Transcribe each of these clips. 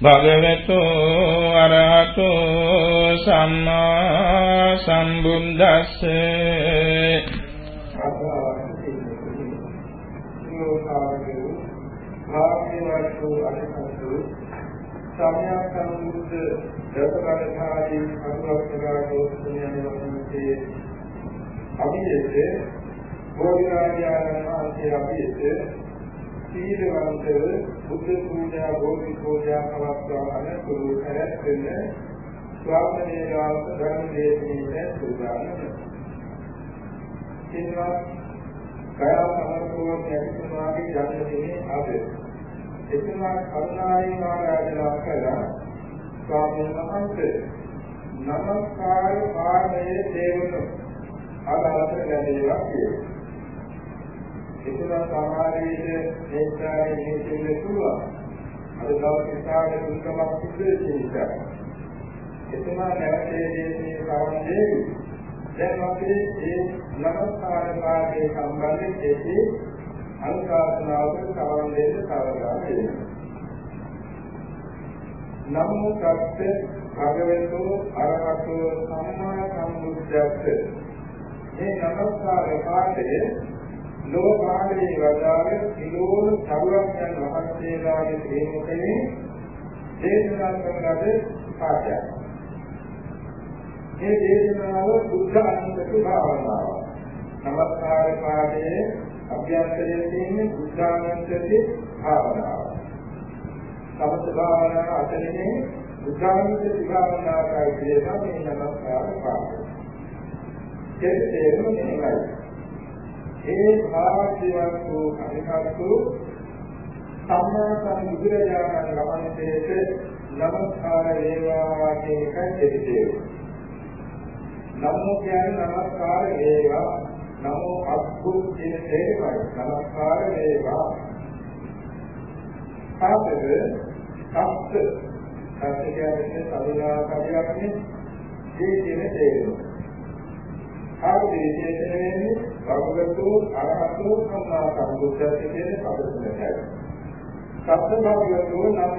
භගවතු අරහතු සම්මා සම්බුද්දස්ස. භාග්‍යවතු අධිපතු සම්‍යක් සම්බුද්ධ දසකරඨාදී අනුරක්ෂකාරෝ සුඤ්ඤානවන්තේ අභියසේ බෝධිරාජානන් වහන්සේ අභියසේ සීලවන්තව බුද්ධ පූජා, බෝධි පූජා පවත්වාගෙන කුරු කරගෙන ස්වාමීන් වහන්සේ ධර්ම දේශනාවේ සූදානම්. ඉන්නවා කයා සමර්ථව කැරිසමාගේ ජන්මදිනේ අද. එතුමා කරුණාවෙන් ආරාධනා කළා ස්වාමීන් වහන්සේ නමස්කාර පාණයේ දේවන අදාළට ලැබේවා කියලා. එතුමා සමාධියේ මේකාරයේ හේතුවේ පුළුවන්. අද දවස් විසාරේ දුක්කමක් සිද්ධ වෙච්ච එතුමා නැවතේ දේශේ කවම දේවි. දැන් අපි මේ නමස්කාර පාඩේ සම්බන්ධයෙන් දෙකේ අනුශාසනාවක කවම දෙන්න කවදා වෙනවා. නමෝ තස්සේ භගවතු අරහතු සම්මා සම්බුද්දස්ස මේ නමස්කාර පාඩේ ලෝකාලේ වදාළ කිලෝල සරුවක්යන් වහන්සේලාගේ ප්‍රේමකේ දේශනා කරන ලද පාඩයක්. මේ දේශනාව බුද්ධ අනුසතු භාවනාව. නමස්කාර පාඩයේ අභ්‍යන්තරයේ තියෙන බුද්ධානුස්සති භාවනාව. සමථ භාවනාව අතරින් බුද්ධානුස්සති භාවනාවයි කියන මේ නමස්කාර පාඩය. ඒක තේරුම නෙමෙයි. ඒ භාග්‍යවත් වූ අනිකත්තු සම්මා සම්බුදුරජාණන් වහන්සේට නමස්කාර වේවා කියන එකයි දෙවිදේ. නමෝ කියන්නේ නමස්කාර වේවා නමෝ අද්භු කියන තේරුමයි නමස්කාර වේවා. සාපද සත්‍ය සත්‍ය කියන්නේ සවිනා කරියක්නේ මේ කියන තේරුම. ආපු විශේෂණ වෙන්නේ භගවතු අරහතු සම්මා සම්බුද්ධත්වයේ කියන පද තුනයි. සත්‍ය භගවතු නම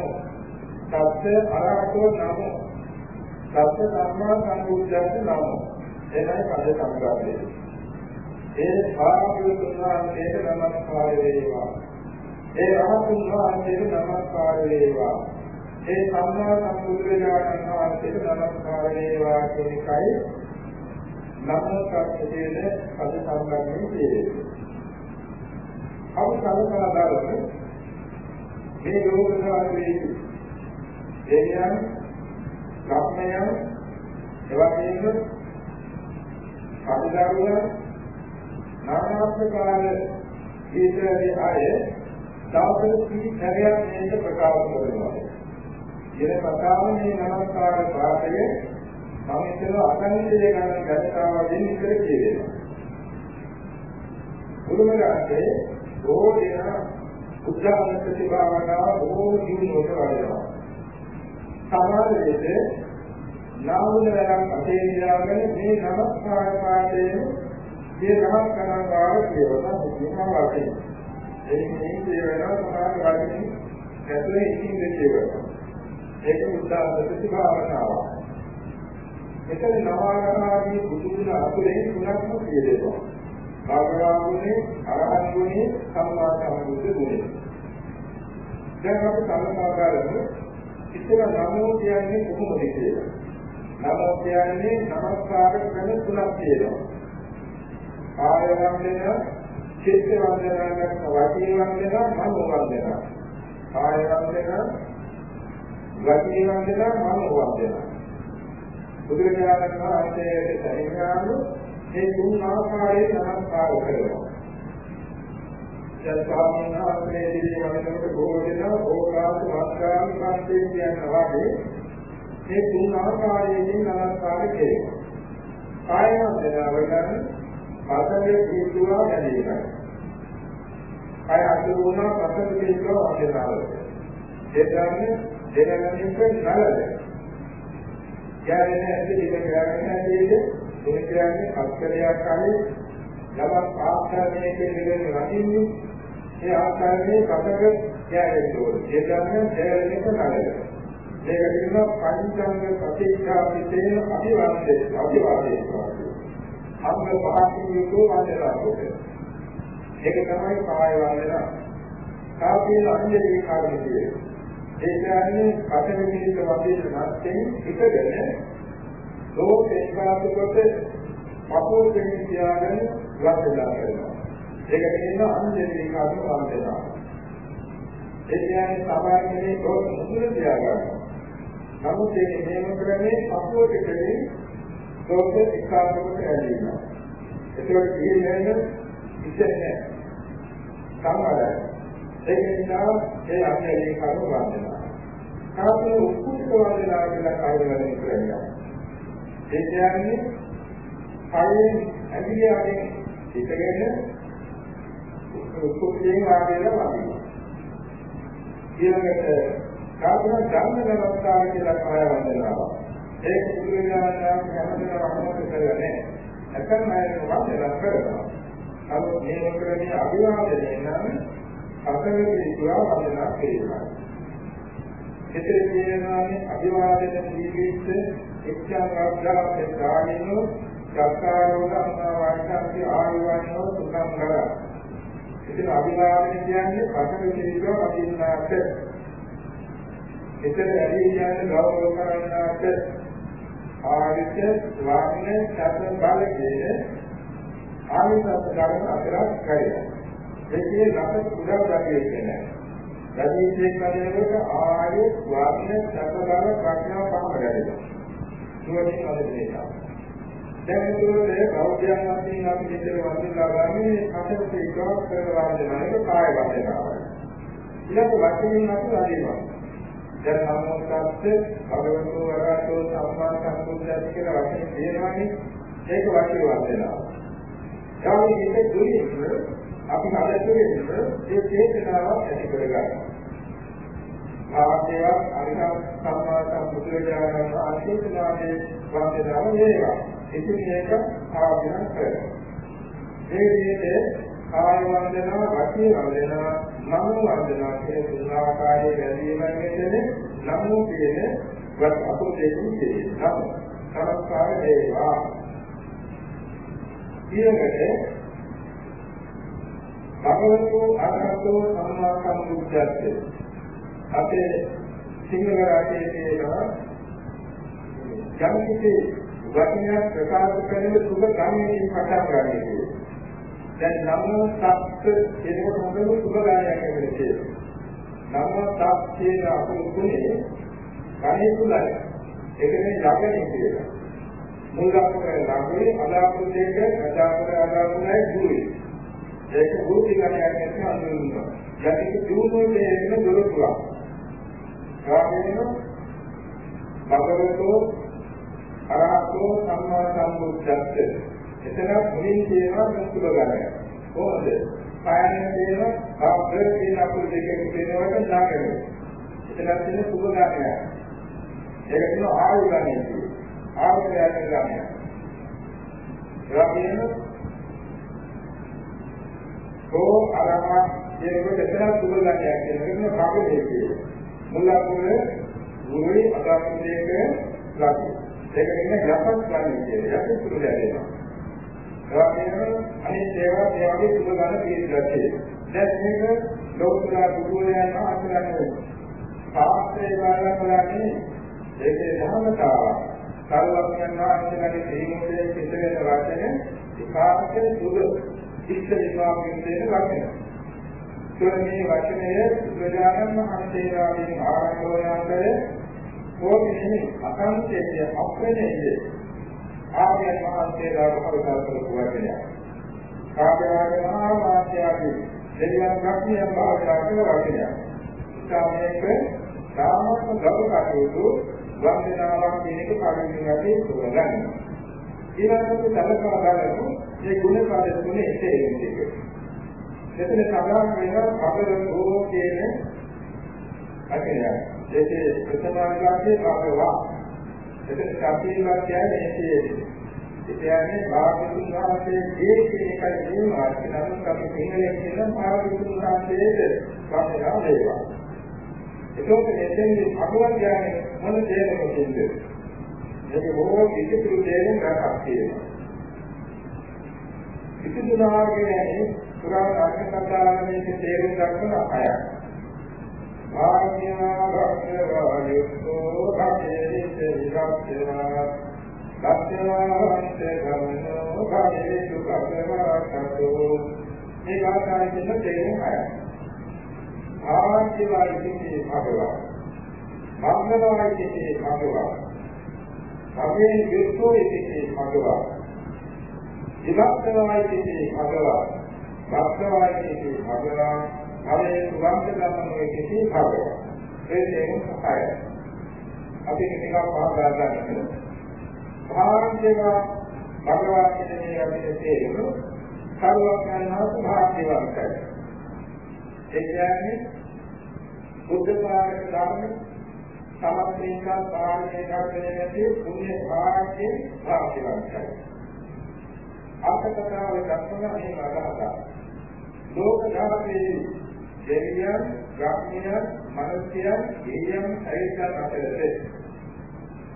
සත්‍ය අරහතු නම සත්‍ය සම්මා සම්බුද්ධත්ව නම එනයි පද සංග්‍රහය. ඒ භාග්‍යවතුන් වහන්සේට නමස්කාර වේවා. ඒ රහතුන් වහන්සේට නමස්කාර වේවා. ඒ සම්මා සම්බුද්ධ වහන්සේට නමස්කාර වේවා කියන එකයි නමස්කාර කියන පද සම්බන්ධයෙන් තියෙන්නේ. අපි කල්පනා කරමු මේ ලෝකසාරයේ දෙවියන්, ධර්මයන්, එවැගේම අභිධර්මයන් නානාත්මකාර ඊතරේ අය දවසට කී සැරයක් මේක ප්‍රකාශ කරනවා. ඉතින් ප්‍රකාශනයේ නමස්කාර පාඨයේ මම හිතන අකනිතේ ගණන් ගණිතාව දෙන්න ඉතර කියනවා. බුදුමහාසේ ඕදේන උද්දාන ප්‍රතිභාවනාව බොහෝ දිනුවට වඩනවා. සමහර විට නාමුලයන් අපේ නිරාගෙන මේ නමස්කාර පාඩයෙන් මේ නමස් කරන බව කියවන මුලින්ම වාක්‍යය. එනිසා මේ වෙනවා සමාන වාක්‍යයෙන් ඇතුලේ ඉතිං දෙකේ. ඒක උද්දාන ප්‍රතිභාවනාව. මෙතන නවාගාමී බුදුගුණ අතුරෙන් තුනක්ම කියදෙනවා. භාගවා ගුණේ, අරහත් ගුණේ, සම්මා සම්බුද්ධ ගුණේ. දැන් අපි කල්පනා කරමු ඉතල නමෝ කියන්නේ කොහොමද කියලා. නමෝ කියන්නේ නමස්කාර ක්‍රම තුනක් තියෙනවා. කාය වන්දන, චිත්ත වන්දන, වාචී වන්දන, මනෝ වන්දන. කාය වන්දන, වාචී වන්දන, මනෝ වන්දන. බුදුරජාණන් වහන්සේට සැරියානු මේ තුන් ආකාරයේ නමස්කාර කරනවා. දැන් ස්වාමීන් වහන්සේ දිවි වහන්සේට බොහෝ දෙනා ඕකාස වස්කාම කාන්තේ කියනවා වගේ මේ තුන් ආකාරයෙන් නමස්කාර කෙරෙනවා. කාය වන්දනාව ගන්න පතලේ දීතුවා ගැනීමයි. කාය අතුරුනා පතලේ දීතුවා වන්දනාව. ඒ කියන්නේ දෙනගනින් නලද කියන්නේ ඇත්තට ඒක කියන්නේ ඇත්තට ඒ කියන්නේ අක්ෂරයක් හරි යමක් ආකාරයේ කියන වටින්නේ ඒ ආකාරයේ කතක කියන්නේ ඕනේ. ඒ කියන්නේ දෙවෙනික නලද. මේක කියනවා පංචංග ප්‍රතිචාරිතේන අභිවාදේ අභිවාදේ අංග පහකින් යුතු වන්දනාවක. ඒක තමයි කාය වන්දනා. කාපේ අංජලි කාර්යය. ඒ කියන්නේ කටන මිනිත් වගේ නැත්නම් එකගෙන ලෝක ඒකාත්මකොට පපුව දෙමින් තියාගෙන වදලා කරනවා. ඒක කියන අන්ජලි කාර්ය වන්දනා. ඒ කියන්නේ සාමාන්‍යයෙන් කොහොමද මුදුන තියාගන්නවා. නමුත් ඒක හේම කරන්නේ පපුව පිටේ දෝෂ එකාගමකට ඇදෙනවා. ඒකවල කියන්නේ ඉන්නේ සමහරයි. ඒක නිසා ඒ අධ්‍යයනයේ කරුණු වන්දනා. කාපේ උත්කෘෂ්ඨ වන්දනා කියලා කාර්යවලින් කරන්නේ. ඒ කියන්නේ කයෙන් ඇදියාගෙන ඉතගෙන උත්කෘෂ්ඨයෙන් ආගෙන වදිනවා. ඊළඟට කාපේ ධර්ම නමස්කාර කියලා කාර්ය වන්දනාව. ඒක බුදුරජාණන් වහන්සේ හැමදේම අනුමත කරන්නේ. එකම අයකට වන්දනා කරනවා. නමුත් මේ වකරදී අභිවාදනය නම් අකරදී දුවා වදනා කියනවා. එතන කියනවානේ අභිවාදන ජීවිත එච්චා වර්ගාවේ ගාමිනෝ සක්කාරෝග අනාවාචාති ආයුවන්ෝ සුඛං කරා. ඉතින් අභිවාදන කියන්නේ අකරදී දුවා වදිනාට එතන ඇදී කියන්නේ ගෞරව කරන්නාට ආයත වාග්නේ සත්‍ය බලයේ ආනිසත් ධර්ම අතරක් කරේ. ඒකේ රස උදව් දන්නේ කියන්නේ. රජීතේ කලේක ආයු වාග්න සතරවර ප්‍රඥා පහම ගැදෙනවා. නුවණින් අදෙන්නේක. දැන් මෙතනදී බෞද්ධයන් වශයෙන් අපි මෙතන වන්දනා ගන්නේ කටට ඒකවක් කරනවා දෙනක කාය වන්දනාවයි. ඊළඟ වචනින් අපි අදිනවා. දැන් සම්මෝක්ෂත් භගවතු වරහතෝ සම්මා සම්බුද්ධ කියලා වචනේ තියෙනවානේ. ඒක වචන වන්දනාව. එයාගේ හිත දුරින් අපි හදතුරේ ඒ චේතනාව ඇති කරගන්නවා. ආත්මයක් අරිහත් සම්මා සම්බුදුරජාණන් වහන්සේගේ වන්දනාව වේවා. ඉතින් මේක ආවරණ කරනවා. මේ විදිහට කාය වන්දනා, වාචික වන්දනා, මනෝ වන්දනා කියන තුන් ආකාරයේ වැඩිමයි මෙතන නමෝ කියන වත් අපෝදේශු කියනවා. නමස්කාර වේවා. ඊළඟට භගවතු අරහතෝ සම්මා සම්බුද්ධත්වය අපේ සිංහල රටේ තියෙනවා යම් කිසි වචනයක් ප්‍රකාශ කරන සුබ ගාමී පටන් ගන්නවා. දැන් නමෝ සත්‍ය කියනකොට මොකද සුබ ගායයක් කියන්නේ. නමෝ සත්‍ය කියන අකුරු තුනේ කණේ තුලයි. ඒකනේ යකනේ කියලා. මුල් අකුරේ ළඟේ අදාපුර දෙක අදාපුර අදාපුරයි දුවේ. ඒක භූතිකණයක් නැත්නම් අඳුරනවා. යටික දුවුනේ එන දොරටුවක්. රාමේන භගවතෝ අරහතෝ සම්මා සම්බුද්ධත්ව. එතන මුලින් කියනවා මුකුල ගණය. කොහොමද? පායන කියනවා ආප්‍රේ කියන අපේ දෙකේ කියනවට නාගරේ. එතන තියෙන සුබ ගණය. ඒක කියනවා ආයු ගණය. ආයු ගණය. රාමේන ඕ අරහත් කියනකොට එතන සුබලණයක් කියනවා කපුලේ කියන්නේ. මුලකුල මුලේ අදාපුලේක ලකි. ඒක කියන්නේ යපත් ගන්න කියන්නේ යපත් සුබ දැනෙනවා. ඒවා අනිත් ඒවා ඒ වගේ සුබ ගන්න තියෙනවා. දැන් මේක ලෝකලා දුරුලයන් අතරන්නේ සාස්ත්‍රයේ වාරකලානේ ඒකේ ධර්මතාව සර්වඥයන් වහන්සේගේ තේමුදේ පිටවෙන වචන විකාශයේ සුබ ඉෂ්ඨ විභාගයෙන් දෙන වචන. මේ වචනය ප්‍රජානන් වහන්සේලාගෙන් ආරම්භ කෝපිනේ අකන්තයේ අප්‍රණයේ ආර්යයන් වහන්සේලා වහන්සේ කරපු වචනය. කාර්යයන් මහාමාත්‍යාදී දෙවියන් ප්‍රඥා භාවනා කරන වචනය. සාමයක සාමත්ම ගෞරව කටයුතු වන්දනාවක් කියන එක කලින් අපි තෝරගන්න. ඊළඟට සලකා බලමු මේ ගුණ කාර්ය තුනේ ඉතිරෙන්නේ. මෙතන සඳහන් වෙනවා පබරෝ කියන අකරය. ඒකේ ප්‍රථම විභාගයේ භාගවා. එතන කපීවා කියන්නේ ඒකේ ඒ කියන්නේ භාගතුන් වහන්සේ ඒ කියන එකයි කියනවා. නමුත් අපි සිංහලෙන් කියන භාගතුන් වහන්සේට වන්දනා වේවා. ඒකෝට මෙතෙන්දී අකුවන් කියන්නේ මොන දේකකින්ද? මේක බොහෝ විචිත්‍ර දෙයක් රටක් තියෙනවා. විසුදුනා කියන්නේ පුරාණ අර්ථකථානයේ තේරුම් ගන්න අයයි. ආඥා භක්තවායුක්තෝ භක්තේති විරක්තවා භක්තවාන්තේ ගමනෝ භාවේ සුඛවරකතෝ මේ කාර්යයෙන් තේරුම් අයයි. ආරංචිවායි සිටේ භගවා. මග්නවායි සිටේ භගවා. මගේ යුක්තෝ සිටේ භගවා. විලක්ෂණවායි සිටේ භගවා. භක්තවායි සිටේ භගවා. භවයේ සුගන්ධ ධර්මයේ සිටේ භගවා. ඒ දෙකම සහායයි අපි ටිකක් පහදා ගන්න භාරංචිවා භගවා කියන මේ අපිට තේරෙන්නේ සර්වඥානහත් භාග්‍යවන්තයි. ඒ කියන්නේ බුද්ධ පාරක ධර්ම සමස්තේක පාරණය කරන්නේ නැති පුණ්‍ය භාග්‍ය භාග්‍යවන්තයි. අර්ථකථාවේ දක්වන මේ අදහස. ලෝක ධාතේ දෙවියන්, ගාමියන්, මනුෂ්‍යයන්, දෙවියන් සහිත අතරේ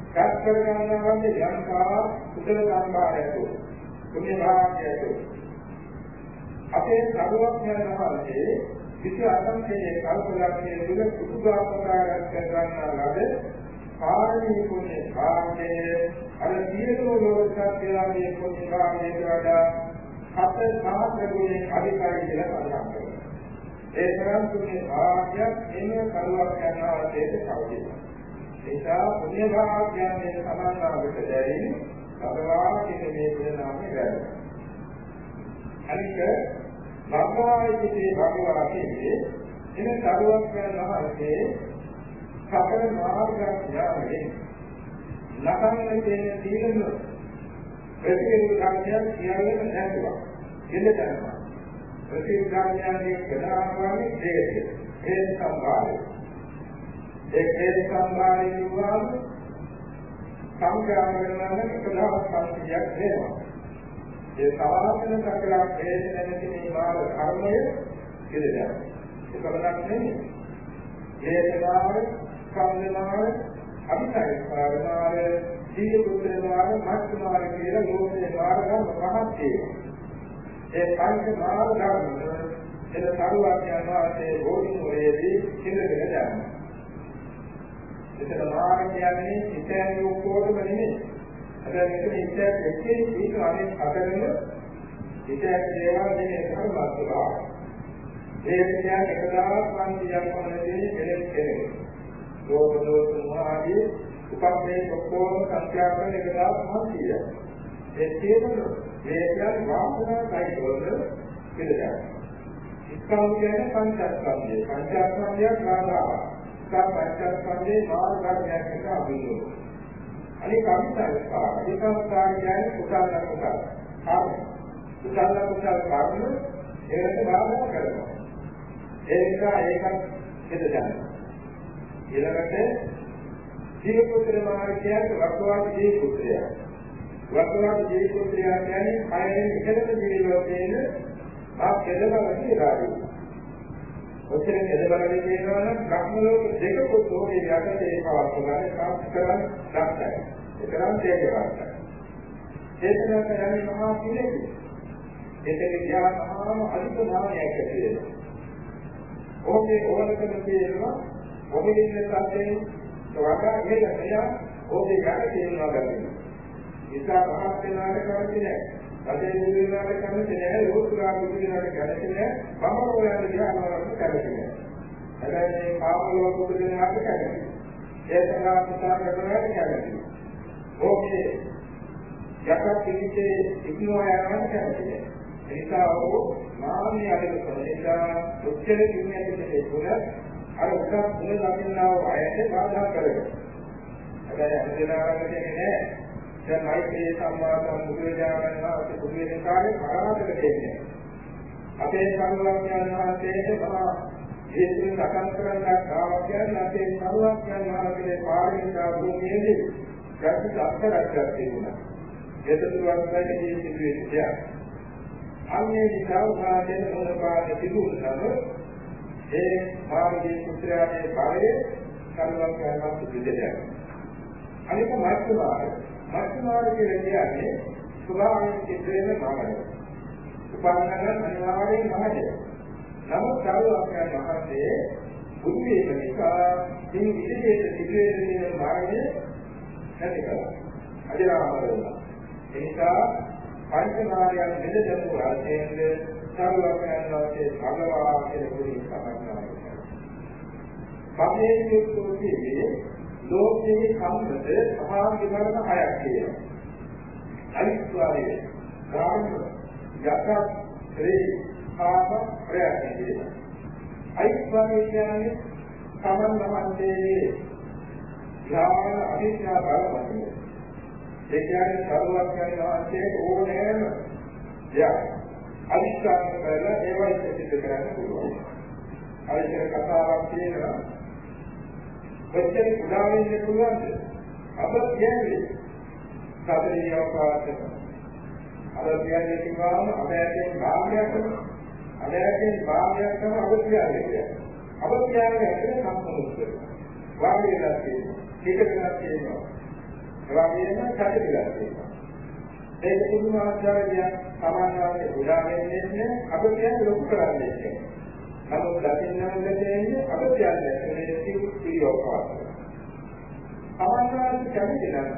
කත් කර ගන්නවා වගේ යම්කා කුසල සම්භාරයතු පුණ්‍ය භාග්‍යයතු අපේ සරුවඥයන් වහන්සේ විශ් අසංකේය කල්පලක්ෂයේ තුල සුදුසුකාරයක් කරගන්නා ලද පාරමී පුණ්‍ය භාගයේ අර සියලු ලෝක සත්‍යයන්ගේ පුණ්‍ය භාගයේ වඩා හත සහස්‍ර ගුණේ අධිකාරී කියලා සඳහන් කරනවා. ඒ තරම් පුණ්‍ය භාගයක් එන්නේ කරුවක් යනවා දෙයට කවදිනවා. ඒසා පුණ්‍ය භාගයන්ගේ සමානාවට දැරින් සබවා කියන මේ පුණ්‍ය නාමය වැරදි. අනික භගවායිතේ භගවා කියන්නේ එන සරුවක් යන මහත්සේ සතර මාර්ග ඥානයේ ලකන්න තියෙන තීරණ ප්‍රතිවිරුද්ධයන් කියන්නේ නැතුව ඉඳලා ප්‍රතිවිරුද්ධයන්ගේ ප්‍රධානමයි දෙකේ ඒ සම්බාරය ඒ ඒ සම්බාරය කියවම සංඛ්‍යා කරනවා නම් 10000 වෙනවා ඒ සමාසන සකලා හේත නැති මේ මාන කර්මය පිළිදෙනවා. ඒක බලක් නෙමෙයි. හේතනාව, කම්මනාව, අභිසාරනාව, ජීව පුත්‍රනාව, මත්නාව කියලා ලෝකේ මාර්ගම් පහක් තියෙනවා. ඒ පංච මාර්ග ධර්ම එන සරුවක් යනවාසේ බෝධි මොලේදී ඉඳගෙන යනවා. එතන මාර්ග කියන්නේ ඉතින් ඔක්කොටම නෙමෙයි. හැබැයි මෙතන ඉස්සෙත් එක්කේ මේක අනේ හතරම ඉස්සෙත් දේවල් දෙකේ එකම වස්තුවා. ඒ කියන්නේ එකදාස් පන්තියක් පමණදී කෙලෙස් කෙරේ. රෝග දෝෂ මොහාදී උපක්‍රේ ඔක්කොම සංඛ්‍යා කරන එකදාස් පන්තිය. ඒ සියලු මේ කියන්නේ වාසනා කයිවල පිළිගන්න. ඉස්කම් කියන්නේ පංචස්කන්ධය. පංචස්කන්ධයක් ආදාවා. ඉස්කම් පංචස්කන්ධේ මාර්ගඥයක් එක අභියෝගය. අනික අවිසංස්කාර අවිසංස්කාර කියන්නේ කුසල කුසල කාම කුසල කුසල කාම ඒකට බාධා කරනවා ඒ නිසා ඒකත් හිතගන්න ඊළඟට ජීව පුත්‍ර මාර්ගයට වර්තමාන ජීව පුත්‍රයා වර්තමාන ජීව පුත්‍රයා කියන්නේ කයෙන් එකලම ජීවිතේන ආ කෙලවරදී රාජු ඔතන කෙලවරදී කියනවා නම් බ්‍රහ්ම ලෝක දෙකකුත් ඕනේ යටතේ පවත්වන කාප් කරන් දැක්කයි ඒකනම් තේජවන්තයි. චේතනාක යන්නේ මහා පිළිදි. එතන ගියාම අනිත් නාමයක් ඇති වෙනවා. ඕකේ ඕනකම තියෙනවා මොකදින් නැත්නම් වඩා මේක මෙයා ඕකේ යට තියෙනවා ගන්නවා. නිසා මහත් වෙනාට කැමති නැහැ. රජේ නිවිලාට කැමති නැහැ. ලෝකුරා නිවිලාට කැමති නැහැ. මම හොයන්න ගියාම කැමති නැහැ. හැබැයි මේ කාමලෝක පුදුනාට කැමති. ඒ සඳහා විචාර කරනවාට කැමති. ඕකේ යකක් පිළිච්චේ ඉක්මවා යනවා කියන්නේ. ඒ නිසා ඔහු නාමයේ අදල කරේකා උච්චර කින්නේකේ තුන අර උසස් ගුණ ලබන්නා වූ අයට බාධා කරගෙන. හැබැයි අපිටනාරම කියන්නේ නෑ. දැන් මෛත්‍රී සම්මා සම්බුදුරජාණන් වහන්සේ බුදු වෙන කාලේ පරාදක දෙන්නේ. අපේ සංඝයාණන් වහන්සේට මහා ජීවිතේ සකස් කරන්න ආවා කියන්නේ අපේ සංඝයාණන් වහන්සේගේ පාරමිතා භූමියේදී ගැටි අක්ෂරයක් තිබුණා. එතකොට වස්තයි සිදුවෙන්නේ දෙයක්. අන්නේ නිසා උපාදයෙන් මොනපාද තිබුණාම ඒ මාර්ගයේ පුත්‍රයාගේ පාරේ කල්වක් කරනවා සිදුදෙයක්. අනික මත්මාර්ග. මත්මාර්ග කියන්නේ ස්වභාවයෙන් සිදුවෙන මාර්ගය. උපාදාන අනිවාර්යෙන් මහදේ. නමුත් කරුවක් යන මහතේ බුදු වේක නිසා මේ විශේෂ සිදුවෙන මාර්ගයේ නැති කරා. අජරාමර වෙනවා. ඒ නිසා පංචකාරයන් මෙදදමු රාජේන්ද්‍ර සර්වඥාන් වහන්සේ භගවා කියලා කුලී සමන්නායි. පබ්බේ කියුත්තේ ලෝකයේ සම්මත සමාධි ධර්ම හයක් තියෙනවා. අනිත්‍යය ගාම යත ශ්‍රේ කාම ප්‍රයත්න කියනවා. අනිත්‍යය කියන්නේ සමන් මහන්තේ ඥාන අවිද්‍යා බලවත්ය. ඒ කියන්නේ සරුවක් යන ඕනෑම දෙයක් අනිත්‍යය කරලා ඒවයි සිද්ධ කරන්න පුළුවන්. අයිතර කතාවක් තියෙනවා කොච්චර උදා වෙන්න පුළුවන්ද? අප කියන්නේ සතරේ අවකාශය. අර කියන්නේ කිව්වම අපෑයෙන් භාගයක්ම අපෑයෙන් භාගයක්ම අප කියන්නේ. අප කියන්නේ ඇතුලේ සම්පූර්ණ වාග්යලා තියෙනවා. පිටකලා තියෙනවා. එවාගෙම සැකතිලා තියෙනවා. ඒක තිබුණ ආකාරයක් සමාජාවේ ගොඩා ගැනීමෙන් අප කියන්නේ ලොකු කරන්නේ නැහැ. නමුත් දකින්නම දෙන්නේ අප කියන්නේ මේ සිවිලියෝපාත. සමාජාවේ කැමතිනම්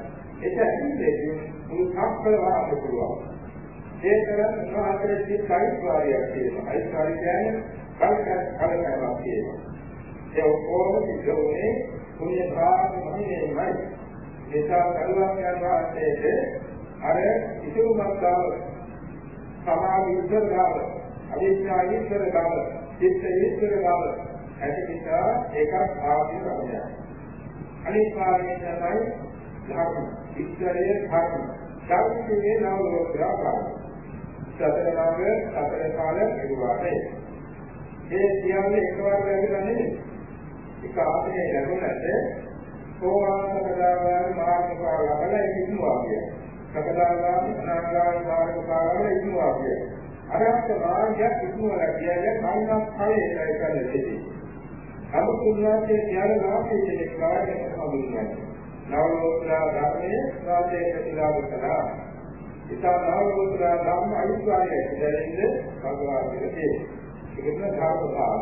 ඒක ඇතුලේ මුළු සම්පල වාසය පුළුවන්. ඒ තරම් සාහෘදයේ කාර්යයක් තියෙනවා. ඒ කාර්යය කියන්නේ කල්කල් කල්කල්වා කියනවා. ඒ ඔක්කොම සිද්ධුනේ පුණ්‍ය භාවනාවේමයි. ඒසා කල්වා යන වාසයේදී අර ඉතුරු මත්තාව සමාධි ඉස්සර ගාව අවිද්‍යාව ඉස්සර ගාව චිත්ත ඉස්සර ගාව ඇති නිසා ඒකත් ආදී රමණය. අනිත් කාරණේ තමයි ධර්ම. ඉස්සරයේ ධර්ම. ධර්මයේ නව ලෝකයා සතර නාග සතර කාල ඉරුවානේ. ඒ කියන්නේ එකවර ලැබෙලා නෙමෙයි. එක ආපේ ලැබුණට සෝවාන් මාර්ගඵල ලබලා ඉන්නවා කියන්නේ. සකදාගාමී අනාගාමී මාර්ගඵල ඉන්නවා කියන්නේ. අරහත් මාර්ගයක් ඉක්මවලා කියන්නේ කල්පක් කලේ ඒකයි කරන්නේ. අමුතුන්වාසේ කියන නාමයේ කෙනෙක් කාර්යයක් හඳුන්වන්නේ. නවලෝත්‍රා ධර්මයේ වාසේ ප්‍රතිලාභ කළා. ඉතා නවලෝත්‍රා ධර්ම අවිස්වාරය දැනෙන්නේ භගවාන්ගේ දේ. ඒකම ධර්ම භාව.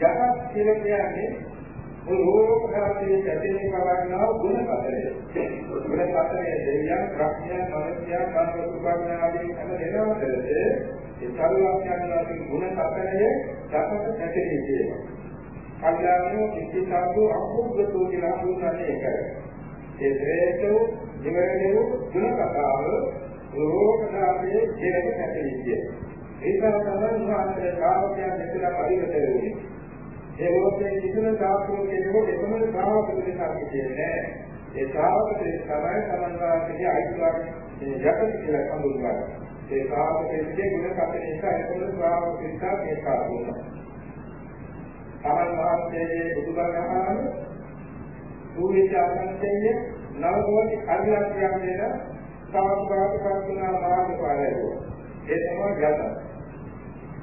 යහත් කියලා කියන්නේ රෝගාදී ඇතිනේ කවන්නා ගුණ කතරේ. ගුණ කතරේ දෙවියන්, ප්‍රඥා, මනුෂ්‍යයන්, කාමසුඛඥ ආදී හැම දෙනාටද ඒ සරුවඥානගේ ගුණ කතරේ දසක ඇතිනේ කියනවා. කල්යාණෝ කිසිසාදු අකුද්දතු කියලා හඳුන්වන්නේ ඒකයි. ඒ ශ්‍රේෂ්ඨ නිවැරදිව ගුණ කතාව රෝගාදී ජීවිත ඇතිනේ කියනවා. ඒක තමයි උන්වහන්සේ කාර්යයන් මෙතන පරිවර්තන වෙන්නේ. ඒ ලෝකයේ කිසිම සාස්ත්‍රෝ කෙනෙකුට එකම ශ්‍රාවක දෙයක් කියන්නේ ඒ ශ්‍රාවක දෙය තමයි සමන්වාසයේ අයිතිවාසිකම් යටත් කියලා හඳුන්වන්නේ. ඒ ශ්‍රාවක දෙයේ ගුණ කපන නිසා එකම ශ්‍රාවක දෙයක් ඒකා වුණා. සමන්වාසයේ බුදුබණ අහන සූවිච ආසන්තයේ නවකෝටි අධිලක්ෂයක් දෙන සාස්ත්‍රාත් කර්තනා මාර්ගඵලය. ඒ තමයි යත.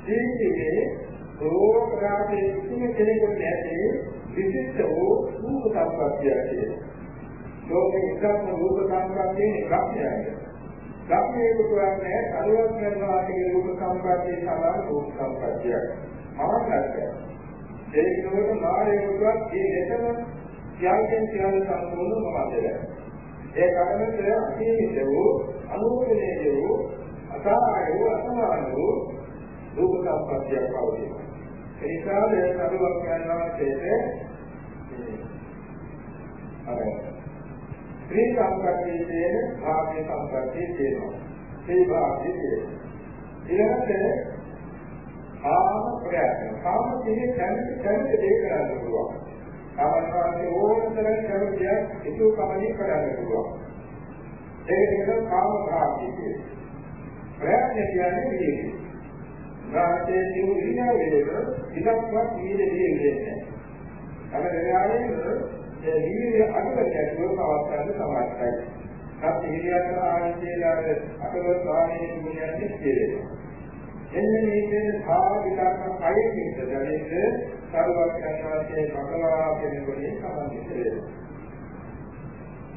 ජීවිතයේ රෝගාදී කිසිම කෙනෙකුට නැති විශිෂ්ට වූ රූප සම්පත්තියක් තියෙනවා. ලෝකේ එකම රූප සම්පත්තියේ ගම්යයි. ගම්යේ කුතුහලනේ අලුත් කරනවා කියන රූප සම්පත්තියේ සමාන රූප සම්පත්තියක්. අවශ්‍යයි. ඒ විදිහට මානෙකුවත් මේ දෙකම ත්‍යාගයෙන් කියන සම්පූර්ණ මොකදද? ඒ කාරණේ අසීමිත වූ අනුකූලයේ වූ අසාරය වූ අසමාන වූ රූප සම්පත්තියක් පවතිනවා. ඒ නිසා මේ සතුවක් යනවා තේරෙන්නේ අර ත්‍රි සංකල්පයේ තියෙන භාග්‍ය සංකල්පයේ තියෙනවා. ඒ භාග්‍ය තියෙනවා. ඊළඟට ආම ප්‍රයත්න. කාම කියන්නේ කැමති කැමති දේ කරන්න පුළුවන්. කාමස්වාදී ඕනතරම් කැමතියක් ඉතු කමනින් කරන්න පුළුවන්. ඒක නිකන් කාම භාග්‍ය කියන්නේ. ප්‍රයත්න කියන්නේ විදිහේ. රාජ්‍යයේ තිබු ඉරියව්වේද ඉලක්කවත් නිදෙන්නේ නැහැ. අර වෙලාවෙම ඒ නිවිද අඩුවට ඇතුව පවත්වන්න සමර්ථයි. සත් ඉරියව්ව ආරම්භයේදී අතවත් වාහනේ ගුණයන් ඉස්තිරේ. එන්නේ මේකේ භාවිතක කයෙකින්ද දැනෙන්නේ සරුවක් යනවාසේ භගවා කෙනෙකුගේ සම්බන්ධිත වෙනවා.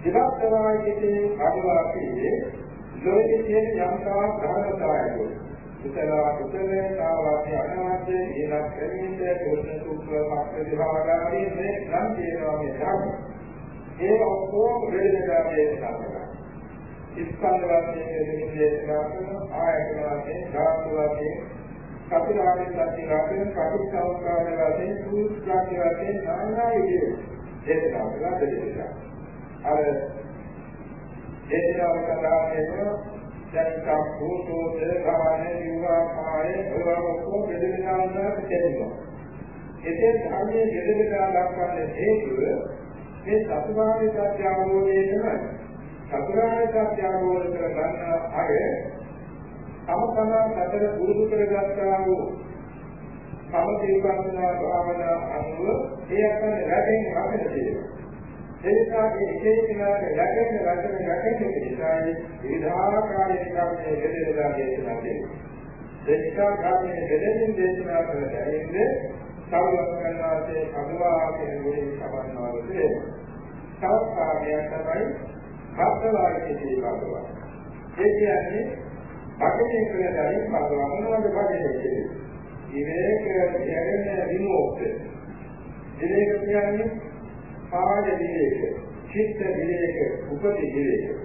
ඉලක්කවායේ අඩුවාකේ ලෝකයේ තියෙන යම්තා ධර්මතාවයෝ කුසල කුසල තාවාදී අනවශ්‍ය ඊළඟ ක්‍රමයේ කුසල සූත්‍ර පක්ෂ විභාගාදී මේ නම් තියෙනවා මේ ධර්ම. ඒ ඔක්කොම වේදනාවේ සාකච්ඡා. ස්කන්ධ වශයෙන් දෙන්නේ කරන ආයතන වශයෙන් ධාතු වශයෙන් චතුරාර්ය සත්‍ය වශයෙන් පටිච්චසමුප්පාද වශයෙන් සූත්‍රාර්ය වශයෙන් নানা විදිහේ දේශනා කළා දෙවියන්. අර දේශනාව කරාගෙන දැන් කප්පෝතෝද ගානේ දිවා කායේ බවකෝ බෙදෙනාන්නා කියනවා. එතෙන් ධර්මයේ බෙදෙනා දක්වන්නේ හේතුව මේ චතුරාර්ය සත්‍ය අවබෝධය තමයි. චතුරාර්ය සත්‍ය අවබෝධ කර ගන්න අය තම තමන් සතර පුරුදු කරගත්තා වූ සමථීපස්සනා භාවනා අනුව ඒ අතන රැකෙන රැකෙන දේවා. ඒ නිසා මේ විශේෂනාට රැකෙන රැකෙන රැකෙන විදිහයි විවිධාකාරයේ කර්මයේ යෙදෙලා දේශනා දෙන්නේ. දෙනිකා කර්මයේ යෙදෙමින් දේශනා කළ දෙන්නේ සෞලක් කරනාසේ අනුවා කියන ගුණය සමන්නාව දෙනවා. තවත් කාර්යයක් තමයි හත්වාරිකේ බව. ඒ කියන්නේ භජනය කියලා දැනින් බලනවා මොනවද භජනය කියන්නේ? විවේක යැගෙන විමුක්ත. විවේක කියන්නේ කාය විවේක, චිත්ත විවේක, උපති විවේක.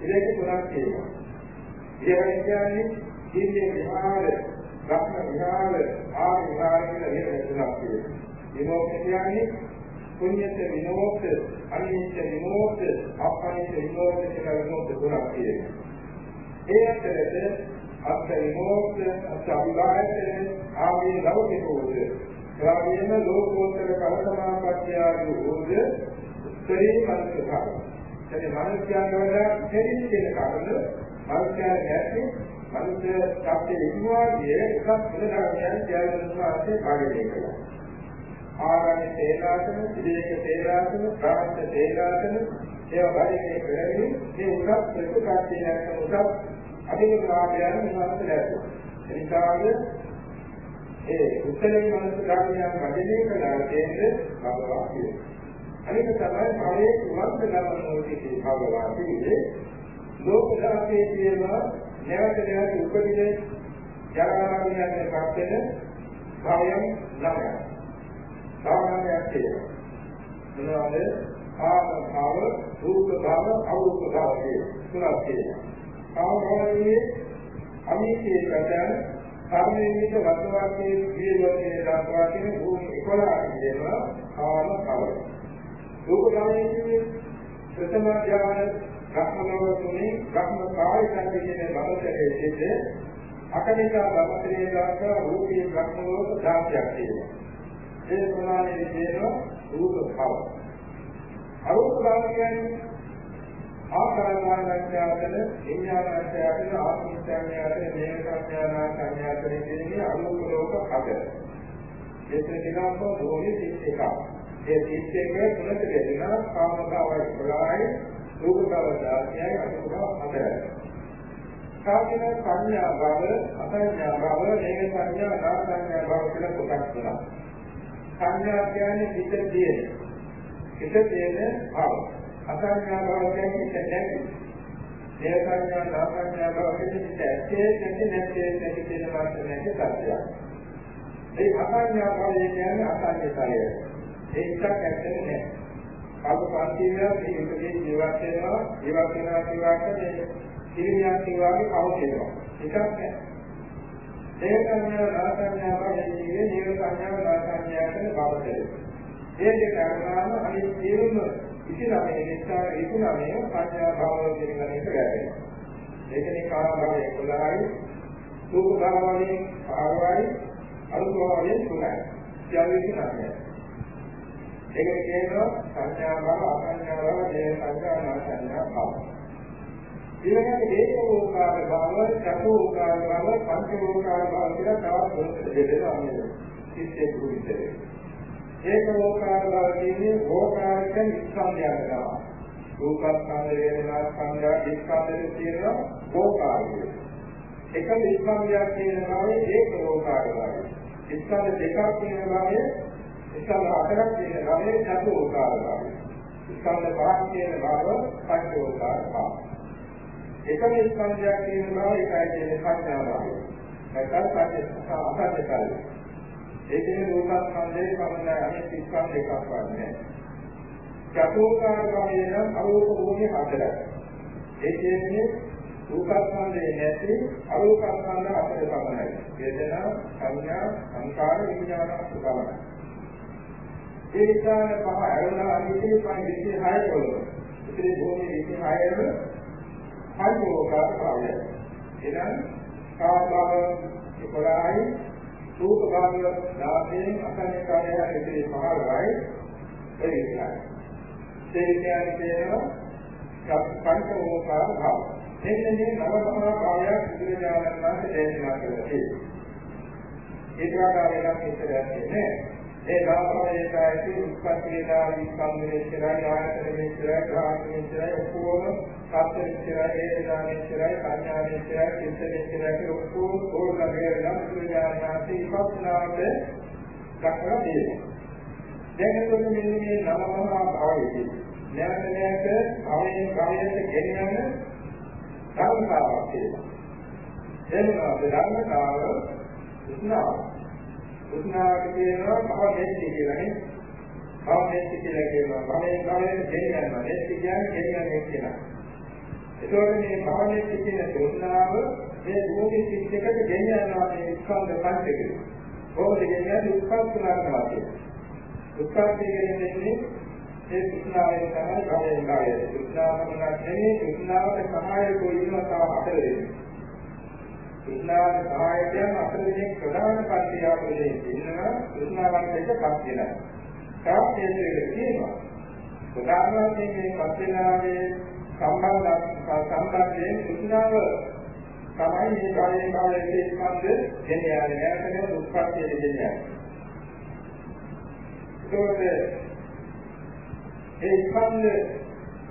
විවේක තුනක් තියෙනවා. විවේක කියන්නේ ජීවිතේ විහාර, රත්න විහාර, ආ විහාර කියලා විවේක තුනක් තියෙනවා. විමුක්ත කියන්නේ පුඤ්ඤත විනෝක්ත, අනිත්‍ය විනෝක්ත, අපනිත්‍ය විනෝක්ත කියලා විනෝක්ත තුනක් තියෙනවා. ඒ අතරද අත් විමෝක්ෂ අත් අභිවායතන ආදී ලෞකිකෝද එවාගෙම ලෝකෝත්තර කලසමාපත්තිය වූද උත්තරී මනසකාර. එතන මනස්යන් වල දෙවිස් කියන කාරණය මනස්යන් නැති මනස ශක්තිය ඉක්මවාදී එකක් වෙනදාගෙන ජයවතුන් වාසේ කාර්යය කළා. ආගමේ තේලාසන, විදේක තේලාසන, ප්‍රාන්ත තේලාසන ඒවා පරිණේ කරමින් මේ උසස් ප්‍රතිපත්තිය නැත්නම් උසස් අධික කාර්යයන් විනාශ ලැබුවා. එනිසාද ඒ උත්තරීය මනස ධර්මයන් වදිනේ කළා කියන්නේ භගවා කියනවා. අනික තමයි භවයේ කුමක්ද ගමනෝදී භගවා කියන්නේ ලෝක ධර්මයේ කියනවා නැවත නැවත උපදින ජරාමරණයන්ට පත් වෙන භවයන් ළමයි. සාමාන්‍යයක් තියෙනවා. මොනවාද? ආත්ම භව, රූප භව, අරූප භව කියන තුනක් තියෙනවා. සාමාන්‍යයේ අනිත්‍ය ප්‍රත්‍යන කර්මයේ වස්තුවාදී ජීවිතයේ දක්වා තියෙන භූමි 11 කියනවා කාම කවර. රූප කාමයේ ප්‍රථම ඥාන භක්මනව තුනේ භක්ම කාය සංකේතයේ බලතරයේ සිට අකනිකා භවතරයේ දක්වා රූපී භක්මනව දාපයක් තියෙනවා. ඒ ප්‍රමාණයේ කියනවා රූප භව. අරූප භව කියන්නේ ආකාරාඥාතන විඥානාඥාතන ආත්මඥාතන මේක සංඥානා සංඥාතන කියන්නේ අනුක ලෝක හතර. ඒත් කියනකො රෝහි 31. ඒ 31 තුනට බෙදෙන කාම භවයි ප්‍රාය රූප භව දායයි අනුක හතරයි. කාමින සංඥා භව අසංඥා භව මේක සංඥා නා සංඥා භව කියලා කොටස් තුනක්. සංඥා කියන්නේ පිට තියෙන. පිට තියෙන භව. අසංඥා භව කියන්නේ නැති. මේ සංඥා නාසංඥා භව කියන්නේ ඇත්තේ නැති නැත්තේ නැති කියන වචනයක සත්‍යයක්. මේ අසංඥා භවය කියන්නේ අසංඥාය. ඒකක් ඇත්තේ නැහැ. අල්ප පන්තිවල මේ ඉපදී ජීවත් වෙනවා ජීවත් වෙනවා කියවට මේ ඉරියක් කියවාගේ පවතිනවා. එකක් නැහැ. ඒ සංඥා නාසංඥා භවය කියන්නේ ජීව සංඥා නාසංඥා කියන බවතේ. ඒ දෙක අරගාම අනිත් සියලුම ඉතිරමයේ නිසා ඉතුරුමයේ සංඥා භාවය කියන එක වැටෙනවා. ඒකනේ කාම භාවය 11යි, රූප භාවය 6යි, අරූප භාවය 3යි. සියල්ල ඉතිරමයේ. ඒකේ කියනවා සංඥා භාව, අසංඥා භාව, දේ සංඥා, නාසංඥා භාව. ඊළඟට ඒකෝකාර භාව, චතුෝකාර භාව, පංචෝකාර භාව කියලා තවත් පොතේ දෙදෙනා මේ සිත්තේ පුරුද්දේ. ඒක ඕකාර බව කියන්නේ ඕකාරික නිස්සන්දයක් තමයි. රූපස්කන්ධ වේදනා ස්කන්ධ ස්කන්ධෙ තියෙනවා ඕකාරික. එක නිස්සන්දයක් කියන බවේ ඒක ඕකාර බවයි. ස්කන්ධ දෙකක් කියන බවේ ස්කන්ධ හතරක් කියන බවේ චතු ඕකාර බවයි. ස්කන්ධ පහක් කියන බව පංච ඕකාර බවයි. එකම ස්කන්ධයක් කියන බව එකයි කියන සංඥා බවයි. නැත්නම් පංච අසත්‍යකල්ප ඒ කියන්නේ රූපස්කන්ධයේ පමණයි අනිත් ස්කන්ධ එකක් වන්නේ. චතුෝකාර භවය නම් අරූප භූමිය හතරයි. ඒ කියන්නේ රූපස්කන්ධේ නැති අරූපස්කන්ධ හතර පමණයි. වේදනා, සංඥා, සංකාර, විඥාන සුඛමයි. ඒ විස්තර පහ අරලා අනිත්‍ය පහ 26 වල. ඉතින් භූමි 26 වල පංචෝකාර කාලය. එනම් කාබාව 11යි රූප භාග 16න් අසන්නේ කාලය ඉතිරි 15යි ඒ විදිහයි. ඒ කියන්නේ කියනවා පංචෝකාර භාව. එන්න මේ නවමහා කාලයක් බුදුරජාණන් වහන්සේ දේශනා කළා කියලා. ඒක ආකාරයක් ඉස්සරහට නෑ. ඒ දාපරේ කායති උත්පත්තිලා විස්කම්මේශ්වරය ආයතනේශ්වරය ග්‍රහණේශ්වරය ඔක්කොම සත්‍යේශ්වරය ඒදානේශ්වරය පඤ්ඤානේශ්වරය චිත්තනේශ්වරය ඔක්කොම ඕලා බේරලා බුදුරජාණන් ඉපස්නාවට දක්වලා තියෙනවා. දැන් එතකොට මෙන්න මේ නවමහා භාවයේදී නැවත නැවත භවයෙන් භවයට ගෙනියන ධර්මතාවක් තියෙනවා. එනවා ධර්මතාව උස්නාව. උස්නාවට කියනවා භවදෙච්ච කියලා නේ. භවදෙච්ච කියලා කියනවා. භවයෙන් භවයට ගෙනියනවා. දෙච්ච කියන්නේ ගෙනියන්නේ කියලා. ඒතකොට මේ භවදෙච්ච කියන උස්නාව මේ භූමි සිත් එකට ගෙනියනවා මේ ස්කන්ධ පංචකය. කොහොමද ගෙනියන්නේ උත්පත්තුනාකවා කියන්නේ. උත්පත්ති කියන්නේ ඒ කුෂ්ණාවෙන් තමයි භවයෙන් කායය. කුෂ්ණාවම නැත්නම් කුෂ්ණාවට සමායක ඉන්නවා තව හතර දෙනෙක්. කුෂ්ණාවට සමායක යන හතර දෙනෙක් ප්‍රධාන පත්‍යාවලේ ඉන්නවා කුෂ්ණාවන් එක්ක පත් වෙනවා. තවත් හේතුවල කියනවා. ප්‍රධාන වශයෙන් මේ පත් වෙනාවේ සම්බන්ධ සම්බන්ධයෙන් කුෂ්ණාව තමයි මේ කායයෙන් කායයේ සම්බන්ධ දෙන්නේ යන්නේ නැත්නම් දුක්ඛයේ දෙන්නේ. ඒකෝට ඒ ස්කන්ධ